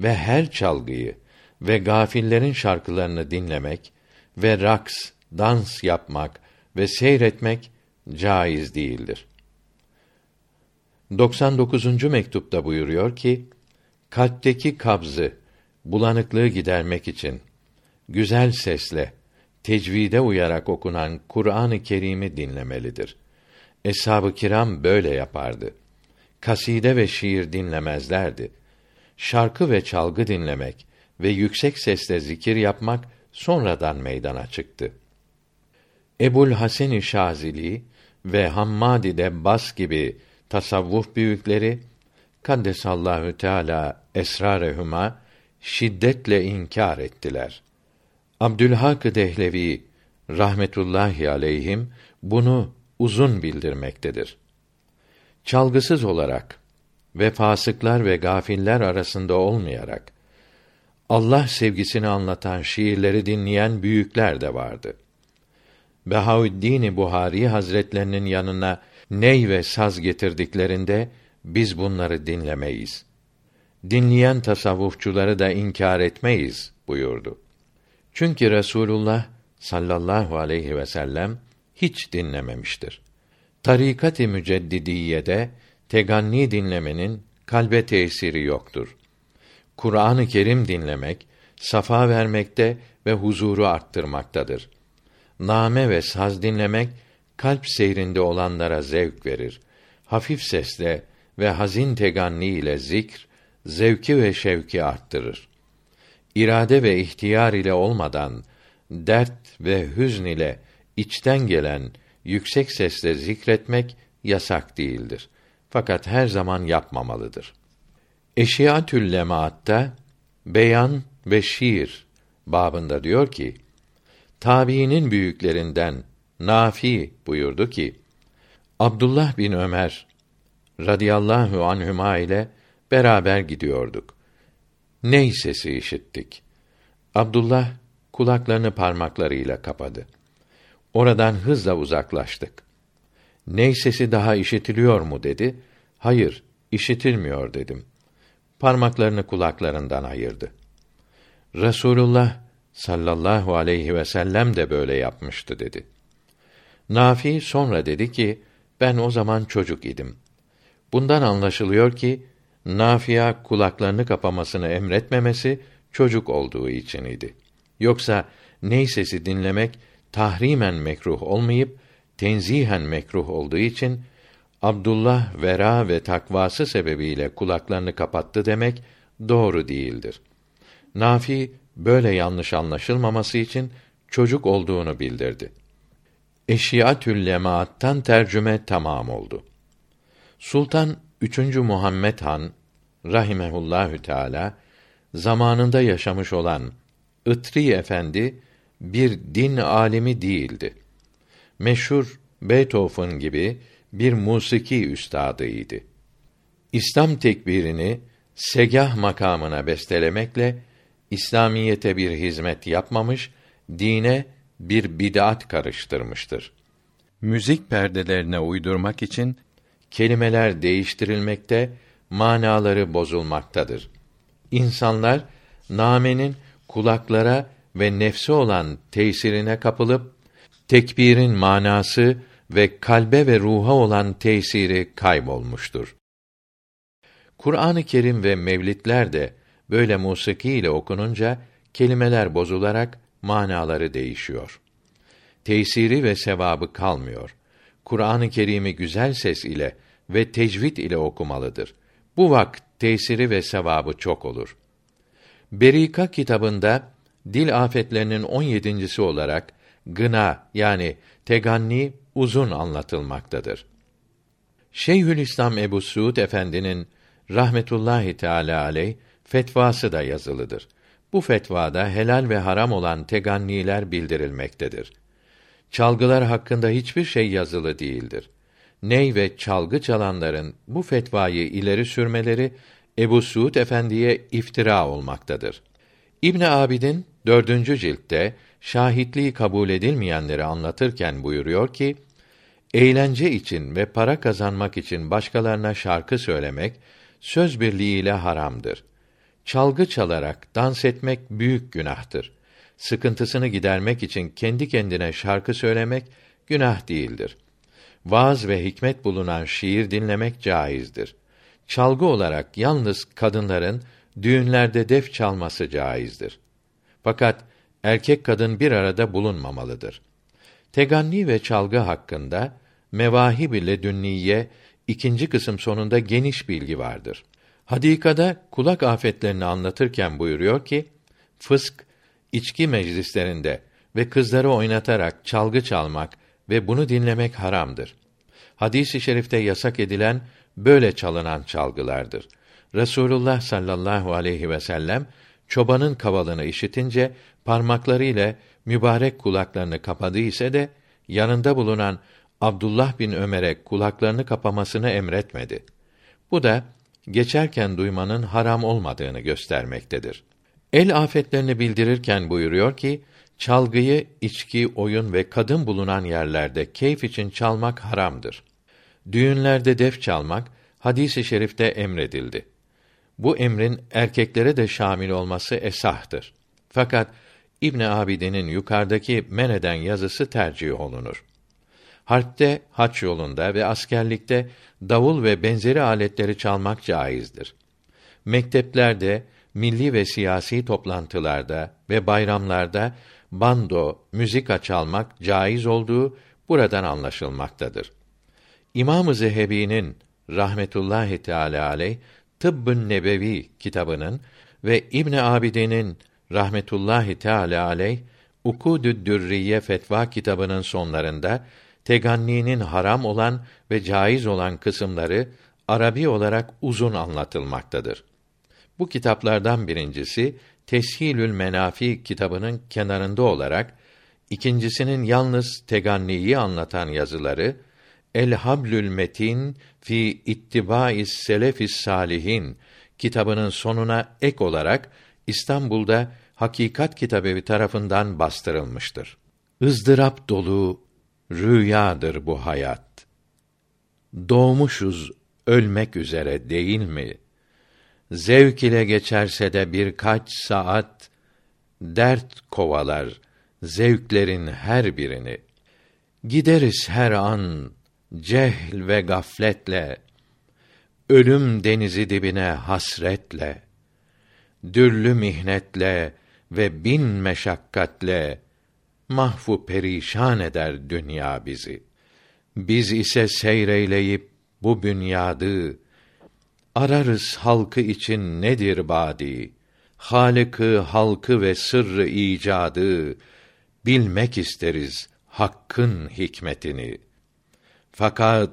ve her çalgıyı ve gafillerin şarkılarını dinlemek ve raks, dans yapmak ve seyretmek caiz değildir. 99. mektupta buyuruyor ki, kalpteki kabzı, bulanıklığı gidermek için güzel sesle tecvide uyarak okunan Kur'an-ı Kerim'i dinlemelidir. Eshab-ı kiram böyle yapardı. Kaside ve şiir dinlemezlerdi. Şarkı ve çalgı dinlemek ve yüksek sesle zikir yapmak sonradan meydana çıktı. Ebul Hasan-ı Şazili ve Hammadi de Bas gibi tasavvuf büyükleri kaddesallahu teala esrarehuma şiddetle inkar ettiler. Abdülhak Dehlevi rahmetullahi aleyhim bunu uzun bildirmektedir. Çalgısız olarak ve fasıklar ve gafiller arasında olmayarak Allah sevgisini anlatan şiirleri dinleyen büyükler de vardı. Behaüddin Buhari Hazretlerinin yanına ney ve saz getirdiklerinde biz bunları dinlemeyiz. Dinleyen tasavvufçuları da inkar etmeyiz buyurdu. Çünkü Resulullah sallallahu aleyhi ve sellem hiç dinlememiştir. Tarikat-ı Müceddidiyede teganni dinlemenin kalbe tesiri yoktur. Kur'an-ı Kerim dinlemek safa vermekte ve huzuru arttırmaktadır. Name ve saz dinlemek kalp seyrinde olanlara zevk verir. Hafif sesle ve hazin teganni ile zikr zevki ve şevki arttırır. İrade ve ihtiyar ile olmadan dert ve hüzn ile içten gelen yüksek sesle zikretmek yasak değildir. Fakat her zaman yapmamalıdır. Eşiyatül Lemaatta beyan ve şiir babında diyor ki: Tabiinin büyüklerinden Nafi buyurdu ki: Abdullah bin Ömer radıyallahu anhüma ile beraber gidiyorduk. Ney sesi işittik. Abdullah kulaklarını parmaklarıyla kapadı. Oradan hızla uzaklaştık. Ney sesi daha işitiliyor mu dedi. Hayır, işitilmiyor dedim. Parmaklarını kulaklarından ayırdı. Resulullah sallallahu aleyhi ve sellem de böyle yapmıştı dedi. Nafi sonra dedi ki, ben o zaman çocuk idim. Bundan anlaşılıyor ki, Nafia kulaklarını kapamasını emretmemesi çocuk olduğu için idi. Yoksa ney sesi dinlemek tahrimen mekruh olmayıp tenzihen mekruh olduğu için Abdullah vera ve takvası sebebiyle kulaklarını kapattı demek doğru değildir. Nafi böyle yanlış anlaşılmaması için çocuk olduğunu bildirdi. Eşiyatül Lemaat'tan tercüme tamam oldu. Sultan 3. Muhammed Han rahimehullahü teala zamanında yaşamış olan Itri Efendi bir din alimi değildi. Meşhur Beethoven gibi bir musiki üstadıydı. İslam tekbirini segah makamına bestelemekle İslamiyete bir hizmet yapmamış, dine bir bid'at karıştırmıştır. Müzik perdelerine uydurmak için kelimeler değiştirilmekte, manaları bozulmaktadır. İnsanlar namenin kulaklara ve nefse olan tesirine kapılıp tekbirin manası ve kalbe ve ruha olan tesiri kaybolmuştur. Kur'an-ı Kerim ve mevlidler de böyle musiki ile okununca kelimeler bozularak manaları değişiyor. Tesiri ve sevabı kalmıyor. Kur'an-ı Kerim'i güzel ses ile ve tecvid ile okumalıdır. Bu vakt tesiri ve sevabı çok olur. Berika kitabında dil afetlerinin on yedincisi olarak gına yani teganni uzun anlatılmaktadır. Şeyhülislam Ebu Suud Efendi'nin rahmetullahi teala aleyh fetvası da yazılıdır. Bu fetvada helal ve haram olan teganniler bildirilmektedir. Çalgılar hakkında hiçbir şey yazılı değildir. Ney ve çalgı çalanların bu fetvayı ileri sürmeleri Ebu Suud Efendi'ye iftira olmaktadır. İbn Abidin dördüncü ciltte şahitliği kabul edilmeyenleri anlatırken buyuruyor ki eğlence için ve para kazanmak için başkalarına şarkı söylemek söz birliğiyle haramdır. Çalgı çalarak dans etmek büyük günahtır. Sıkıntısını gidermek için kendi kendine şarkı söylemek günah değildir. Vaaz ve hikmet bulunan şiir dinlemek caizdir. Çalgı olarak yalnız kadınların düğünlerde def çalması caizdir. Fakat erkek kadın bir arada bulunmamalıdır. Teganni ve çalgı hakkında Mevahib ile Dünniye ikinci kısım sonunda geniş bilgi vardır. Hadikada kulak afetlerini anlatırken buyuruyor ki, fısk, içki meclislerinde ve kızları oynatarak çalgı çalmak ve bunu dinlemek haramdır. Hadis-i şerifte yasak edilen böyle çalınan çalgılardır. Resulullah sallallahu aleyhi ve sellem çobanın kavalını işitince parmakları ile mübarek kulaklarını kapadı ise de yanında bulunan Abdullah bin Ömer'e kulaklarını kapamasını emretmedi. Bu da geçerken duymanın haram olmadığını göstermektedir. El afetlerini bildirirken buyuruyor ki, çalgıyı içki, oyun ve kadın bulunan yerlerde keyif için çalmak haramdır. Düğünlerde def çalmak hadisi i şerifte emredildi. Bu emrin erkeklere de şamil olması esahtır. Fakat İbn Abidin'in yukarıdaki meneden yazısı tercih olunur. Harpte, haç yolunda ve askerlikte davul ve benzeri aletleri çalmak caizdir. Mekteplerde, milli ve siyasi toplantılarda ve bayramlarda bando, müzik çalmak caiz olduğu buradan anlaşılmaktadır. İmam-ı Zehebi'nin rahmetullahi teala aleyh Tıbbın Nebevi kitabının ve İbn Abidin'in rahmetullahi teala aleyh Ukudü Dürriye fetva kitabının sonlarında teganninin haram olan ve caiz olan kısımları Arabi olarak uzun anlatılmaktadır. Bu kitaplardan birincisi Teshilül Menafi kitabının kenarında olarak ikincisinin yalnız teganniyi anlatan yazıları El Hablül Metin fi İttiba'is Selefis Salihin kitabının sonuna ek olarak İstanbul'da Hakikat Kitabevi tarafından bastırılmıştır. ızdırap dolu rüyadır bu hayat. Doğmuşuz ölmek üzere değil mi? Zevk ile geçerse de birkaç saat dert kovalar zevklerin her birini. Gideriz her an cehl ve gafletle ölüm denizi dibine hasretle dürlü mihnetle ve bin meşakkatle mahvu perişan eder dünya bizi. Biz ise seyreyleyip bu bünyadı ararız halkı için nedir badi? Halıkı, halkı ve sırrı icadı bilmek isteriz hakkın hikmetini. Fakat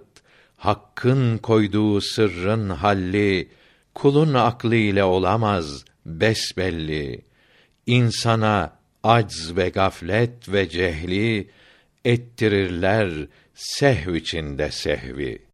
hakkın koyduğu sırrın halli kulun aklı ile olamaz besbelli. İnsana acz ve gaflet ve cehli ettirirler sehv içinde sehvi.